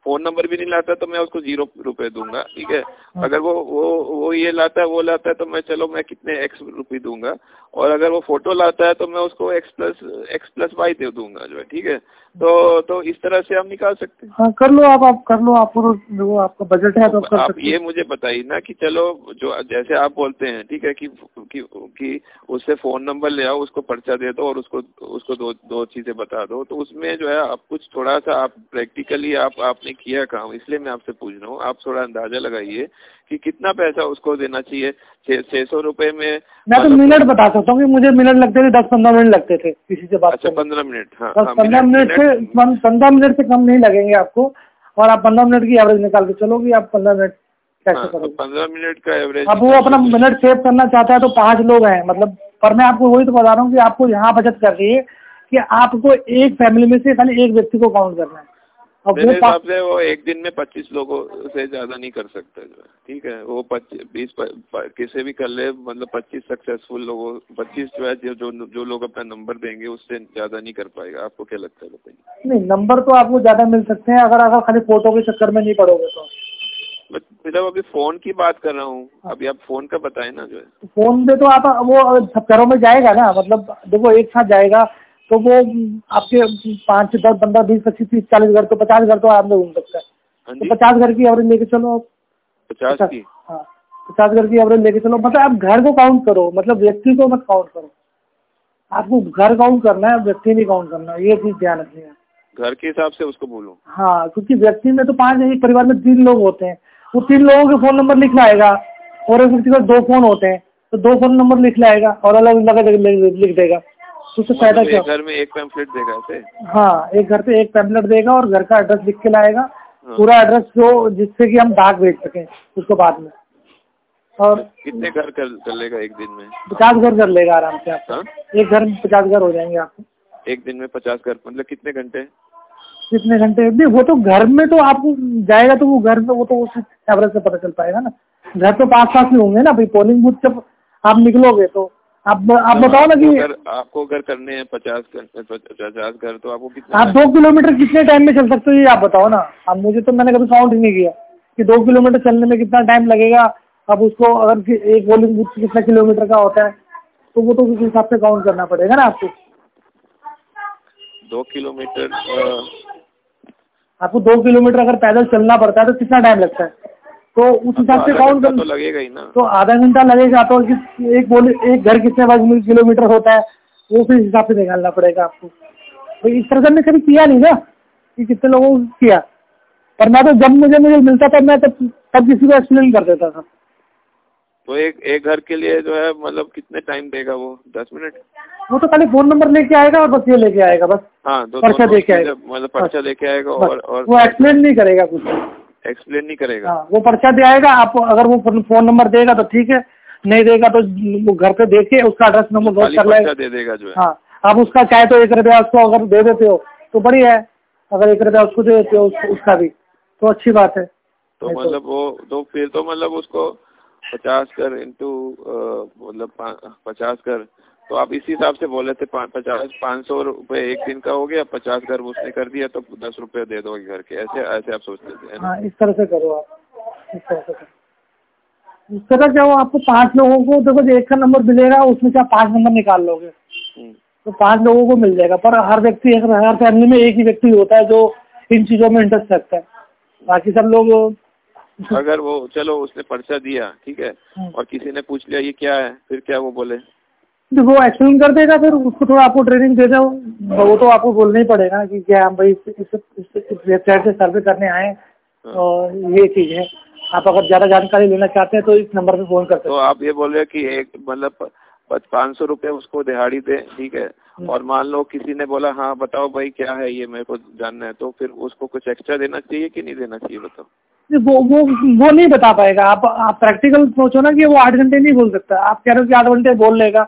फ़ोन नंबर भी नहीं लाता तो मैं उसको ज़ीरो रुपए दूँगा ठीक है? है। अगर वो वो वो ये लाता है, वो लाता है तो मैं, चलो, मैं कितने एक्स रुपये दूँगा। और अगर वो फ़ोटो लाता है तो मैं उसको x plus x plus y दे दूँगा जो है, ठीक है? तो तो इस तरह से हम निकाल सकते हैं। हाँ कर लो आप आप कर लो आपको जो आपका बजट है तो आप कर आप सकते ये मुझे बताइए ना कि चलो जो जैसे आप बोलते हैं ठीक है कि कि, कि उससे फ़ोन नंबर ले आओ उसको पर्चा दे दो और उसको उसको दो दो चीज़ें बता दो तो उसमें जो है आप कुछ थोड़ा सा आप प्रैक्टिकली आप आपने किया काम इसलिए मैं आपसे पूछ रहा हूँ आप थोड़ा अंदाज़ा लगाइए कि कितना पैसा उसको देना चाहिए छह सौ रुपए में? मैं तो मिनट बता सकता हूँ मुझे मिनट लगते थे दस पंद्रह मिनट लगते थे किसी से बात अच्छा पंद्रह मिनट हाँ हाँ, पंद्रह मिनट पंद्रह मिनट से कम नहीं लगेंगे आपको। और आप पंद्रह मिनट की एवरेज निकाल के चलोगे आप पंद्रह मिनट कैसे हाँ, तो करोगे? पंद्रह मिनट का एवरेज अब वो अपना मिनट सेव करना चाहता है तो पाँच लोग हैं मतलब पर मैं आपको वही तो बता रहा हूँ कि आपको यहाँ बचत कर रही है कि आपको एक फैमिली में से खाली एक व्यक्ति को काउंट करना है। मेरे हिसाब से वो एक दिन में पच्चीस लोगों से ज़्यादा नहीं कर सकते जो है। ठीक है? वो पच्चीस बीस प- भी कर ले मतलब पच्चीस सक्सेसफुल लोगों पच्चीस जो है जो जो जो लोग अपना नंबर देंगे उससे ज़्यादा नहीं कर पाएगा। आपको क्या लगता है बताइए? नहीं नंबर तो आपको ज़्यादा मिल सकते हैं अगर अगर खाली फ़ोटो के चक्कर में नहीं पड़ोगे तो। मतलब अभी फ़ोन की बात कर रहा हूँ अभी आप फ़ोन का बताए ना जो है। फ़ोन पे तो आप वो घरों में जाएगा ना मतलब देखो एक साथ जाएगा तो वो आपके पाँच से दस पंद्रह बीस पच्चीस तीस चालीस घर तो पचास घर तो आप में घूम सकता है। हाँ तो पचास घर की एवरेज लेके चलो आप। पचास पचास की? हाँ पचास घर की एवरेज लेके चलो। मतलब आप घर को काउंट करो मतलब व्यक्ति को मत काउंट करो। आपको घर काउंट करना है व्यक्ति नहीं काउंट करना। है ये चीज़ ध्यान रखनी है। घर के हिसाब से उसको बोलो। हाँ क्योंकि व्यक्ति में तो पाँच एक परिवार में तीन लोग होते हैं। वो तीन लोगों के फ़ोन नंबर लिख लाएगा। और एक व्यक्ति का दो फ़ोन होते हैं तो दो फ़ोन नंबर लिख लाएगा और अलग अलग लिख देगा। तो उससे फ़ायदा क्या? घर में एक पैम्फलेट देगा ऐसे हाँ एक घर पे एक पैम्पलेट देगा और घर का एड्रेस लिख के लाएगा। हाँ। पूरा एड्रेस जो जिससे कि हम डाक भेज सकें उसको बाद में। और कितने घर कर, कर लेगा एक दिन में? पचास घर कर लेगा आराम से आपका हाँ? एक घर में पचास घर हो जाएँगे आपको। एक दिन में पचास घर मतलब कितने घंटे? कितने घंटे? नहीं वो तो घर में तो आपको जाएगा तो वो घर में वो तो उस एवरेज से पता चल पाएगा ना। घर तो पास पास ही होंगे ना भाई पोलिंग बूथ जब आप निकलोगे तो आप आप बताओ ना कि अगर आपको अगर करने हैं पचास घर पचास घर तो आपको कितना आप दो किलोमीटर कितने टाइम में चल सकते हो ये आप बताओ ना। अब मुझे तो मैंने कभी काउंट ही नहीं किया कि दो किलोमीटर चलने में कितना टाइम लगेगा। अब उसको अगर एक पोलिंग बूथ कितना किलोमीटर का होता है तो वो तो उस हिसाब से काउंट करना पड़ेगा ना आपको। दो किलोमीटर आपको दो किलोमीटर अगर पैदल चलना पड़ता है तो कितना टाइम लगता है? तो उस हिसाब से काउंट तो कर लगेगा ही ना। तो आधा घंटा लगेगा तो किस- एक बोले एक घर कितने वर्ग किलोमीटर होता है वो फिर हिसाब से निकालना पड़ेगा आपको। तो इस तरह से हमने कभी किया नहीं ना कि कितने लोगों को किया। पर मैं तो जब मुझे मुझे मिलता था मैं तब तब किसी को एक्सप्लेन कर देता था। तो एक एक घर के लिए जो है मतलब कितने टाइम देगा वो? दस मिनट? वो तो खाली फ़ोन नंबर लेके आएगा और बस ये लेके आएगा बस। हाँ दो पर्चा दोनों लेके आएगा। मतलब पर्चा लेके आएगा और वो एक्सप्लेन नहीं करेगा कुछ। एक्सप्लेन नहीं करेगा। हाँ वो पर्चा दे आएगा आप अगर वो फ़ोन नंबर देगा तो ठीक है नहीं देगा तो वो घर पे देखे उसका एड्रेस नंबर नोट कर लेगा दे देगा जो है। हाँ आप उसका चाहे तो एक रुपया उसको अगर दे देते हो तो बढ़िया है। अगर एक रुपया उसको दे देते हो उसका भी तो अच्छी बात है। तो तो- मतलब वो तो फिर तो मतलब उसको पचास कर इंटू मतलब पचास कर तो आप इसी हिसाब से बोले थे पचास पाँच सौ रुपये एक दिन का हो गया पचास घर उसने कर दिया तो दस रुपये दे दोगे घर के। ऐसे ऐसे आप सोचते थे है हाँ इस तरह से करो आप। इस तरह से करो। इस तरह क्या हो आपको पाँच लोगों को देखो जो एक का नंबर मिलेगा उसमें से आप पाँच नंबर निकाल लोगे। हम्म। तो पाँच लोगों को मिल जाएगा। पर हर व्यक्ति एक हर फैमिली में एक ही व्यक्ति होता है जो इन चीज़ों में इंटरेस्ट रखता है। बाकी सब लोग अगर वो चलो उसने पर्चा दिया ठीक है हम्म। और किसी ने पूछ लिया ये क्या है? फिर क्या वो बोले? वो एक्सप्लेन कर देगा फिर उसको थोड़ा आपको ट्रेनिंग दे दो वो तो आपको बोलना ही पड़ेगा कि क्या हम भाई इस वेबसाइट से सर्वे करने आए हाँ। और ये चीज़ है। आप अगर ज़्यादा जानकारी लेना चाहते हैं तो इस नंबर पे फ़ोन कर सकते तो आप ये बोल रहे कि एक मतलब पाँच सौ रुपये उसको दिहाड़ी दे ठीक है? हम्म। और मान लो किसी ने बोला हाँ बताओ भाई क्या है ये मेरे को जानना है। तो फिर उसको कुछ एक्स्ट्रा देना चाहिए कि नहीं देना चाहिए बताओ? वो वो वो नहीं बता पाएगा। आप आप प्रैक्टिकल सोचो ना कि वो आठ घंटे नहीं बोल सकता। आप कह रहे हो कि आठ घंटे बोल लेगा।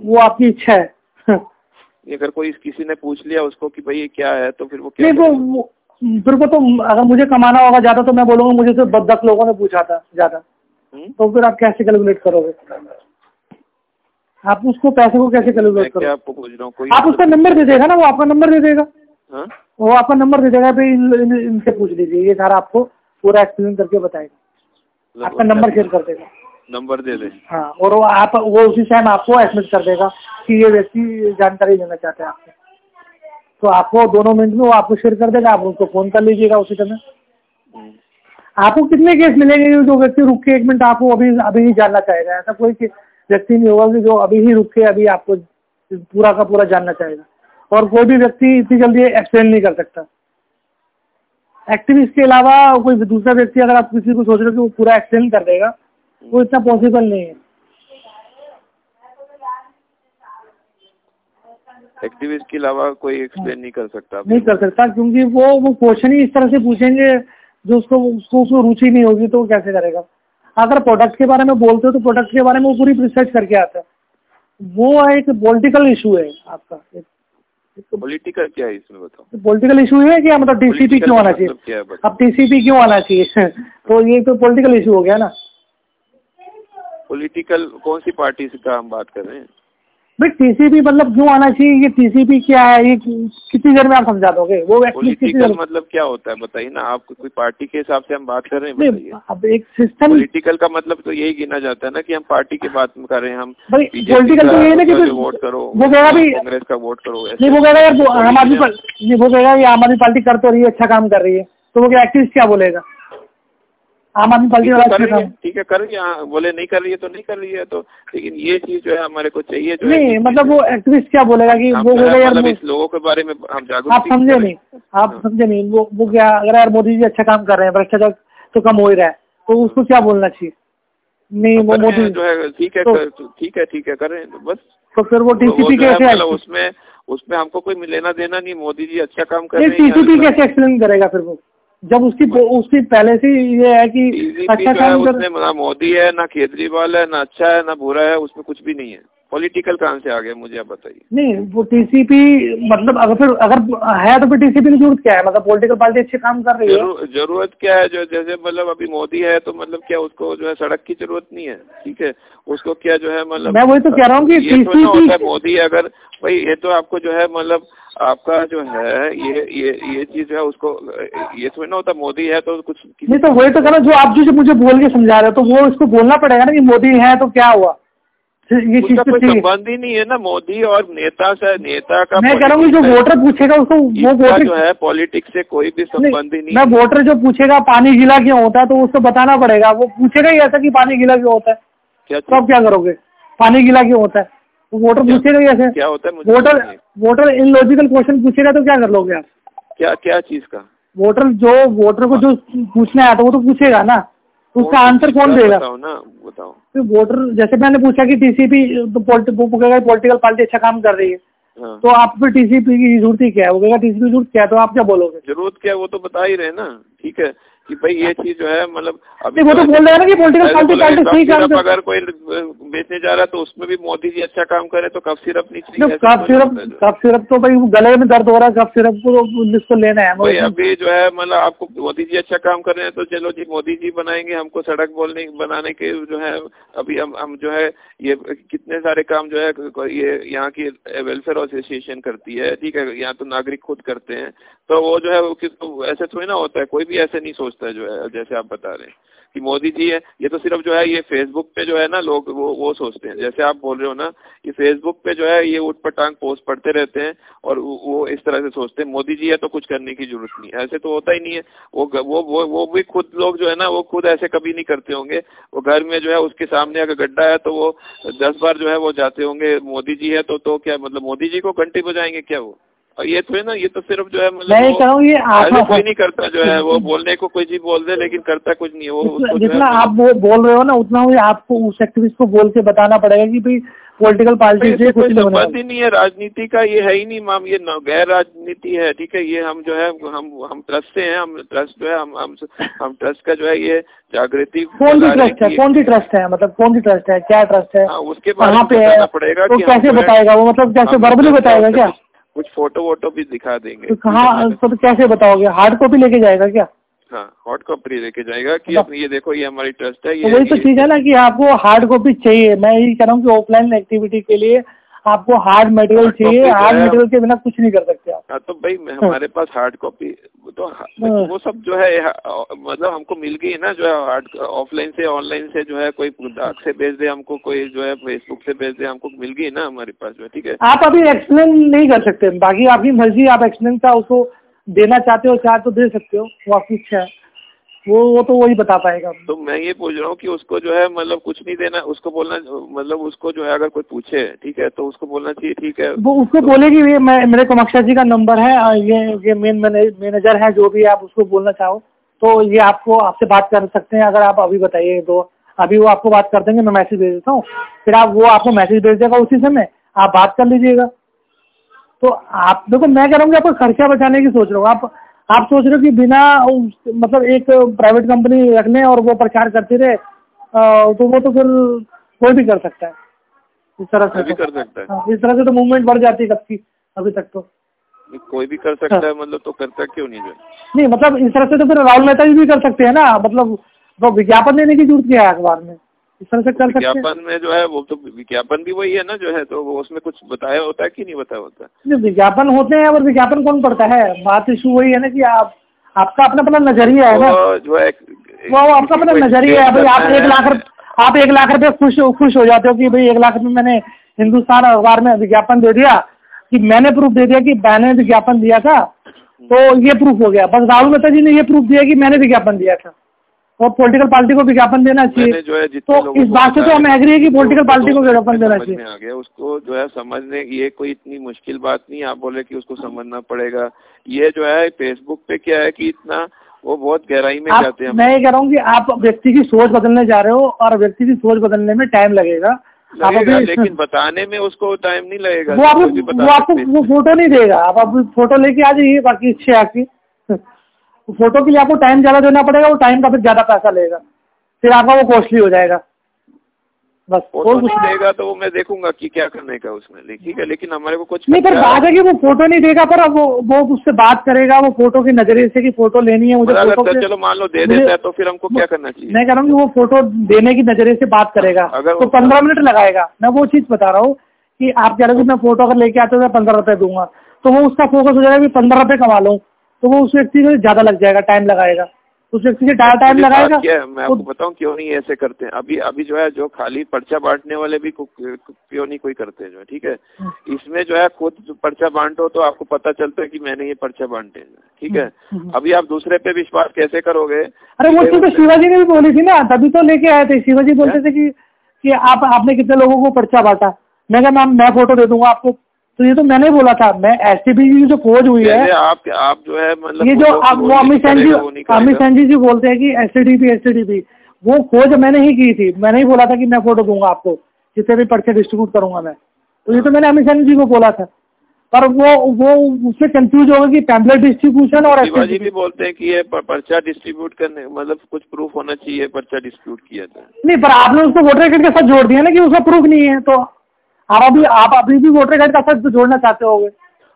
वो आपकी इच्छा है। ये अगर कोई किसी ने पूछ लिया उसको कि भाई ये क्या है तो फिर वो क्या नहीं वो फिर को तो अगर मुझे कमाना होगा ज़्यादा तो मैं बोलूँगा मुझे सिर्फ़ दस लोगों ने पूछा था ज़्यादा। हम्म? तो फिर आप कैसे कैलकुलेट करोगे? आप उसको पैसे को कैसे कैलकुलेट करोगे? आपको पूछ रहा हूँ? आप उसका नंबर दे देगा ना वो आपका नंबर दे देगा। हाँ? वो आपका नंबर दे देगा भाई इनसे पूछ लीजिए ये सारा आपको पूरा एक्सप्लेन करके बताएगा। आपका नंबर शेयर कर देगा। नंबर दे दे। हाँ और वो आप वो उसी टाइम आपको एसमेस कर देगा कि ये व्यक्ति जानकारी लेना चाहते हैं आपको तो आपको दोनों मिनट में वो आपको शेयर कर देगा आप उनको फ़ोन कर लीजिएगा उसी समय हम्म। आपको कितने केस मिलेंगे जो व्यक्ति रुक के एक मिनट आपको अभी अभी ही जानना चाहेगा? ऐसा कोई व्यक्ति नहीं होगा कि जो अभी ही रुक के अभी आपको पूरा का पूरा जानना चाहेगा। और कोई भी व्यक्ति इतनी जल्दी एक्सप्लेन नहीं कर सकता। एक्टिविस्ट के अलावा कोई दूसरा व्यक्ति अगर आप किसी को सोच रहे हो कि वो पूरा एक्सप्लेन कर देगा वो इतना पॉसिबल नहीं है। एक्टिविस्ट के अलावा कोई एक्सप्लेन नहीं कर सकता नहीं कर सकता क्योंकि वो वो क्वेश्चन ही इस तरह से पूछेंगे जो उसको उसको उसको रुचि नहीं होगी तो वो कैसे करेगा। अगर प्रोडक्ट के बारे में बोलते हो तो प्रोडक्ट के बारे में वो पूरी रिसर्च करके आता है। वो एक पॉलिटिकल इशू है आपका। पॉलिटिकल क्या है इसमें बताओ? पॉलिटिकल इशू है मतलब टीसीपी क्यों आना चाहिए? मतलब क्या है बताओ? अब टीसीपी क्यों आना चाहिए? तो ये तो पॉलिटिकल इशू हो गया ना। पॉलिटिकल कौन सी पार्टी से का हम बात कर रहे हैं? भाई टीसीपी मतलब क्यों आना चाहिए? ये टीसीपी क्या है? ये कितनी देर में आप समझा दोगे? वो पॉलिटिकल मतलब क्या होता है? बताइए ना आप कोई पार्टी के हिसाब से हम बात कर रहे हैं बताइए। अब एक सिस्टम पॉलिटिकल का मतलब तो यही गिना जाता है ना कि हम पार्टी की बात कर रहे हैं हम पॉलिटिकल तो ये है ना कि वोट करो वो कहेगा भी कांग्रेस का वोट करो नहीं वो कहेगा यार आम आदमी वो कहेगा ये आम आदमी पार्टी कर तो रही है अच्छा काम कर रही है। तो वो क्या एक्टिविस्ट क्या बोलेगा? आम आदमी पार्टी वाला कर है ठीक है कर रही है हाँ, बोले नहीं कर रही है तो नहीं कर रही है तो लेकिन ये चीज़ जो है हमारे को चाहिए जो नहीं मतलब वो एक्टिविस्ट क्या बोलेगा कि वो बोलेगा यार मतलब इस लोगों के बारे में हम जागरूक आप समझे नहीं आप समझे नहीं वो वो क्या अगर यार मोदी जी अच्छा काम कर रहे हैं भ्रष्टाचार तो कम हो ही रहा है तो उसको क्या बोलना चाहिए? नहीं वो मोदी जो है ठीक है तो- ठीक है ठीक है कर रहे हैं तो बस। तो फिर वो तो टीसीपी कैसे मतलब उसमें उसमें हमको कोई लेना देना नहीं मोदी जी अच्छा काम कर रहे हैं टीसीपी कैसे एक्सप्लेन करेगा फिर वो? जब उसकी उसकी पहले से ये है कि अच्छा काम कर ना मोदी है ना केजरीवाल है ना अच्छा है ना बुरा है उसमें कुछ भी नहीं है। पॉलिटिकल कहाँ से आ गया मुझे आप बताइए। नहीं वो टीसीपी मतलब अगर फिर अगर है तो फिर टीसीपी की ज़रूरत क्या है? मतलब पॉलिटिकल पार्टी अच्छे काम कर रही है। ज़रूरत क्या है? जो जैसे मतलब अभी मोदी है तो मतलब क्या उसको जो है सड़क की ज़रूरत नहीं है? ठीक है? उसको क्या जो है मतलब मैं वही तो कह रहा हूँ कि तो है टीसीपी मोदी अगर भाई ये तो आपको जो है मतलब आपका जो है ये ये ये चीज़ है उसको ये थोड़ी ना होता मोदी है तो कुछ नहीं तो वही तो कह जो आप जो मुझे बोल के समझा रहे हो तो वो इसको बोलना पड़ेगा ना कि मोदी है तो क्या हुआ? ये चीज़ तो संबंध ही नहीं है ना मोदी और नेता से नेता का मैं कह रहा हूँ जो वोटर पूछेगा उसको वो वोटर जो है पॉलिटिक्स से कोई भी संबंध ही नहीं, मैं वोटर जो पूछेगा पानी गीला क्यों होता है तो उसको बताना पड़ेगा। वो पूछेगा ही ऐसा कि पानी गीला क्यों होता है। क्या तो आप क्या करोगे? पानी गीला क्यों होता है? वो वोटर पूछेगा ही ऐसे। क्या होता है voter voter in illogical question पूछेगा तो क्या कर लोगे आप? क्या क्या चीज़ का? वोटर जो वोटर को जो पूछना है तो वो तो पूछेगा ना। तो उसका आंसर कौन देगा? बताओ ना बताओ। तो वोटर जैसे मैंने पूछा कि टीसीपी तो पॉलिट- पॉलिटिकल पार्टी अच्छा काम कर रही है। हाँ। तो आप फिर टीसीपी की ज़रूरत ही क्या है? वो कहेगा टीसीपी की ज़रूरत क्या है तो आप क्या बोलोगे? ज़रूरत क्या है वो तो बता ही रहे ना। ठीक है। कि भाई ये चीज़ जो है मतलब अभी वो तो बोल रहे हैं ना कि पॉलिटिकल पार्टी पार्टी सही काम कर अगर कोई बेचने जा रहा है तो उसमें भी मोदी जी अच्छा काम करे तो कफ सिरप नहीं चाहिए कफ सिरप है जो। कफ सिरप तो भाई गले में दर्द हो रहा है कफ सिरप को जिसको लेना है भाई अभी जो है मतलब आपको मोदी जी अच्छा काम कर रहे हैं तो चलो जी मोदी जी बनाएँगे हमको सड़क बोलने बनाने के जो है अभी हम हम जो है ये कितने सारे काम जो है ये यहाँ की वेलफेयर एसोसिएशन करती है ठीक है यहाँ तो नागरिक खुद करते हैं तो वो जो है तो ऐसे थोड़ी ना होता है कोई भी ऐसे नहीं सोचता है जो है, जैसे आप बता रहे हैं कि मोदी जी है, ये तो सिर्फ़ जो है, ये फेसबुक पे जो है ना लोग वो वो सोचते हैं। जैसे आप बोल रहे हो ना ये फेसबुक पे जो है, ये उठ पटांग पोस्ट पढ़ते रहते हैं और वो इस तरह से सोचते हैं। मोदी जी है तो कुछ करने की ज़रूरत नहीं ऐसे तो होता ही नहीं है। वो वो वो वो भी खुद लोग जो है ना, वो खुद ऐसे कभी नहीं करते होंगे। वो घर में जो है, उसके सामने अगर गड्ढा है तो वो दस बार जो है, वो जाते होंगे, मोदी जी है तो तो क्या मतलब मोदी जी को घंटे बजाएँगे क्या वो? और ये तो है ना ये तो सिर्फ़ जो है मतलब ये कोई नहीं करता जो है वो बोलने को कोई चीज़ बोल दे लेकिन करता कुछ नहीं वो जितना आप वो बोल रहे हो ना उतना ही आपको उस एक्टिविस्ट को बोल के बताना पड़ेगा कि भाई पॉलिटिकल पार्टी से कुछ कोई नहीं संबंध ही नहीं है राजनीति का ये है ही नहीं माम ये गैर राजनीति है ठीक है ये हम जो है हम हम ट्रस्ट से हैं हम ट्रस्ट जो है हम हम हम ट्रस्ट का जो है ये जागृति कौन सी ट्रस्ट है कौन सी ट्रस्ट है? मतलब कौन सी ट्रस्ट है? क्या ट्रस्ट है? हाँ, उसके बारे में पे बताना पड़ेगा तो कैसे बताएगा? वो मतलब कैसे हम वर्बली बताएगा क्या? कुछ- फ़ोटो वोटो भी दिखा देंगे। तो कहाँ तो कैसे बताओगे? हार्ड कॉपी लेके जाएगा क्या? हाँ हॉट कॉपी लेके जाएगा कि मतलब- ये देखो ये हमारी ट्रस्ट है तो ये वही तो ठीक चीज़ है ना कि आपको हार्ड कॉपी चाहिए। मैं यही कह रहा हूँ कि ऑफलाइन एक्टिविटी के लिए आपको हार्ड मटेरियल चाहिए हार्ड मटेरियल के बिना कुछ नहीं कर सकते आप। हाँ तो भाई हमारे पास हार्ड कॉपी तो हाँ। वो सब जो है मतलब हमको मिल गई ना जो है ऑफलाइन से ऑनलाइन से जो है कोई डाक से भेज दे हमको कोई जो है फेसबुक से भेज दे हमको मिल गई ना हमारे पास जो है ठीक है? आप अभी एक्सप्लेन नहीं कर सकते बाकी आपकी मर्ज़ी आप एक्सप्लेन का उसको देना चाहते हो चाहे तो दे सकते हो वो आपकी इच्छा है। वो वो तो वही बता पाएगा। तो मैं ये पूछ रहा हूँ कि उसको जो है मतलब कुछ नहीं देना उसको बोलना मतलब उसको जो है अगर कोई पूछे ठीक है तो उसको बोलना चाहिए ठीक है। वो उसको तो, बोलेगी ये मैं मेरे कमक्षा जी का नंबर है ये ये मेन मैनेजर है जो भी आप उसको बोलना चाहो तो ये आपको आपसे बात कर सकते हैं अगर आप अभी बताइए तो अभी वो आपको बात कर देंगे मैं मैसेज भेज देता हूँ। फिर आप वो आपको मैसेज भेज देगा उसी समय आप बात कर लीजिएगा। तो आप देखो मैं कह रहा हूँ कि आपको खर्चा बचाने की सोच रहा हूँ आप आप सोच रहे हो कि बिना मतलब एक प्राइवेट कंपनी रख लें और वो प्रचार करती रहे तो वो तो फिर कोई भी कर सकता है। इस तरह से भी तो, कर सकता है। हाँ, इस तरह से तो मूवमेंट बढ़ जाती है कब की अभी तक तो। कोई भी कर सकता है मतलब तो करता क्यों नहीं जो नहीं मतलब इस तरह से तो फिर राहुल मेहता जी भी कर सकते हैं ना मतलब वो विज्ञापन देने की ज़रूरत क्या है अखबार में? इस तरह से कर सकते हैं। विज्ञापन में जो है वो तो विज्ञापन भी वही है ना जो है तो वो उसमें कुछ बताया होता है कि नहीं बताया होता विज्ञापन होते हैं और विज्ञापन कौन पढ़ता है? बात इशू वही है ना कि आप आपका अपना अपना नज़रिया है ना। जो है वो आपका अपना नज़रिया है भाई आप एक लाख आप एक लाख रुपए खुश खुश हो जाते हो कि भाई एक लाख रुपए मैंने हिंदुस्तान अखबार में विज्ञापन दे दिया कि मैंने प्रूफ दे दिया कि मैंने विज्ञापन दिया था तो ये प्रूफ हो गया। बस राहुल मेहता जी ने ये प्रूफ दिया कि मैंने विज्ञापन दिया था। और पॉलिटिकल पार्टी को विज्ञापन देना चाहिए। जो है तो इस बात से तो हम एग्री है कि पॉलिटिकल पार्टी को विज्ञापन देना चाहिए। आ गया उसको जो है समझने ये कोई इतनी मुश्किल बात नहीं आप बोले कि उसको समझना पड़ेगा। ये जो है फेसबुक पे क्या है कि इतना वो बहुत गहराई में जाते हैं। मैं ये कह रहा हूँ कि आप व्यक्ति की सोच बदलने जा रहे हो और व्यक्ति की सोच बदलने में टाइम लगेगा। अभी लेकिन बताने में उसको टाइम नहीं लगेगा। वो आपको वो आपको वो फ़ोटो नहीं देगा। आप अभी फ़ोटो लेके आ जाइए बाकी इच्छे आपकी फ़ोटो के लिए आपको टाइम ज़्यादा देना पड़ेगा वो टाइम का फिर ज़्यादा पैसा लेगा। फिर आपका वो कॉस्टली हो जाएगा। बस फ़ोटो कुछ देगा तो वो मैं देखूँगा कि क्या करने का उसमें। ठीक है लेकिन हमारे को कुछ नहीं पर बात है कि वो फ़ोटो नहीं देगा पर वो वो उससे बात करेगा वो फ़ोटो के नज़रिए से कि फ़ोटो लेनी है मुझे अगर चलो मान लो दे देता है तो फिर हमको क्या करना चाहिए? मैं कह रहा हूँ वो फ़ोटो देने की नज़रिए से बात करेगा। तो पंद्रह मिनट लगाएगा। मैं वो चीज़ बता रहा हूँ की आप कह रहे हो मैं फ़ोटो अगर लेके आते हो मैं पंद्रह रुपए दूँगा। तो वो उसका फोकस हो जाएगा कि पंद्रह रुपए कमा लूँ। तो वो उस व्यक्ति को ज़्यादा लग जाएगा टाइम लगाएगा। उस व्यक्ति से ज़्यादा टाइम लगाएगा क्या मैं आपको बताऊँ क्यों नहीं ऐसे करते हैं। अभी अभी जो है जो खाली पर्चा बांटने वाले भी क्यों नहीं कोई करते हैं जो ठीक है? हम्म। इसमें जो है खुद पर्चा बांटो तो आपको पता चलता है कि मैंने ये पर्चा बांटे ठीक है? हम्म, हम्म। अभी आप दूसरे पे विश्वास कैसे करोगे? अरे वो चीज़ तो शिवाजी ने भी बोली थी ना तभी तो लेके आए थे। शिवाजी बोलते थे की कि आप आपने कितने लोगों को पर्चा बांटा। मैं मैम मैं फ़ोटो दे दूँगा आपको। तो ये तो मैंने बोला था मैं एस की जो खोज हुई है आप आप जो है मतलब ये जो आप वो अमित सैन जी अमित सैन जी जी बोलते हैं कि S T D S T D वो खोज मैंने ही की थी मैंने ही बोला था कि मैं फ़ोटो दूँगा आपको जितने भी पर्चे डिस्ट्रीब्यूट करूँगा मैं। तो ये तो मैंने अमित सैन जी को बोला था। पर वो वो उससे कंफ्यूज होगा कि पैम्पलेट डिस्ट्रीब्यूशन और शिवाजी भी बोलते हैं कि ये पर्चा डिस्ट्रीब्यूट करने मतलब कुछ प्रूफ होना चाहिए पर्चा डिस्ट्रीब्यूट किया था नहीं पर आपने उसको वोटर कार्ड के साथ जोड़ दिया ना कि उसका प्रूफ नहीं है तो आप अभी आप अभी भी वोटर कार्ड का साथ जोड़ना चाहते हो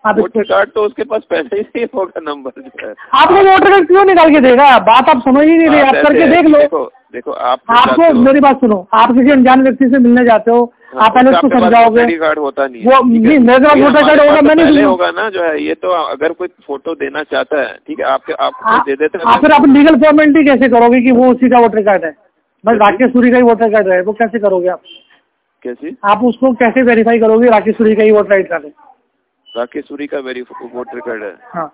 आप वोटर कार्ड तो उसके पास पहले ही नहीं होगा नंबर आपको वोटर कार्ड क्यों निकाल के देगा? बात आप समझ ही नहीं रहे आप करके देख लो। देखो देखो आप आपको मेरी बात सुनो आप किसी अनजान व्यक्ति से मिलने जाते हो हाँ, आप पहले उसको समझाओगे। कार्ड होता नहीं वो नहीं मेरे पास वोटर कार्ड होगा मैं नहीं होगा ना जो है ये तो अगर कोई फ़ोटो देना चाहता है ठीक है आपके आप दे देते हैं फिर आप लीगल फॉर्मेलिटी कैसे करोगे कि वो उसी का वोटर कार्ड है? बस राकेश सूरी का ही वोटर कार्ड है वो कैसे करोगे आप? कैसे? आप उसको कैसे वेरीफाई करोगे? राकेश सूरी का ही वोटर आई कार्ड है। राकेश सूरी का वोटर कार्ड है। हाँ।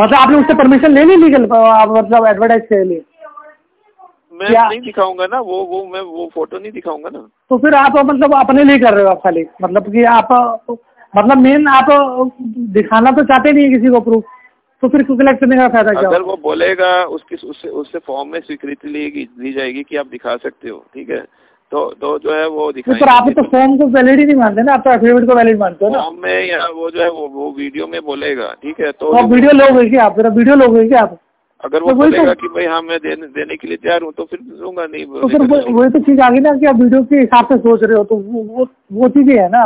मतलब आपने उससे परमिशन ले ली लीगल मतलब एडवर्टाइज के लिए? मैं नहीं दिखाऊँगा ना वो वो मैं वो फ़ोटो नहीं दिखाऊँगा ना। तो फिर आप मतलब अपने लिए कर रहे हो आप खाली? मतलब कि आप मतलब मेन आप दिखाना तो चाहते नहीं है किसी को प्रूफ तो फिर कलेक्ट करने का फ़ायदा क्या? अगर वो बोलेगा उसकी उससे उससे फॉर्म में स्वीकृति ली जाएगी कि आप दिखा सकते हो ठीक है? तो तो जो है वो दिखाई पर आप तो फॉर्म को वैलिड ही नहीं मानते ना आप तो एफिडेविट को वैलिड मानते हो ना। फॉर्म में या वो जो है वो वो वीडियो में बोलेगा ठीक है? तो आप वीडियो लोगे क्या आप? जरा वीडियो लोगे क्या आप? अगर वो तो बोलेगा तो, कि भाई हाँ मैं देने देने के लिए तैयार हूँ तो फिर दूँगा नहीं तो फिर वही तो चीज़ आ गई ना कि आप वीडियो के हिसाब से सोच रहे हो तो वो वो चीज़ें है ना।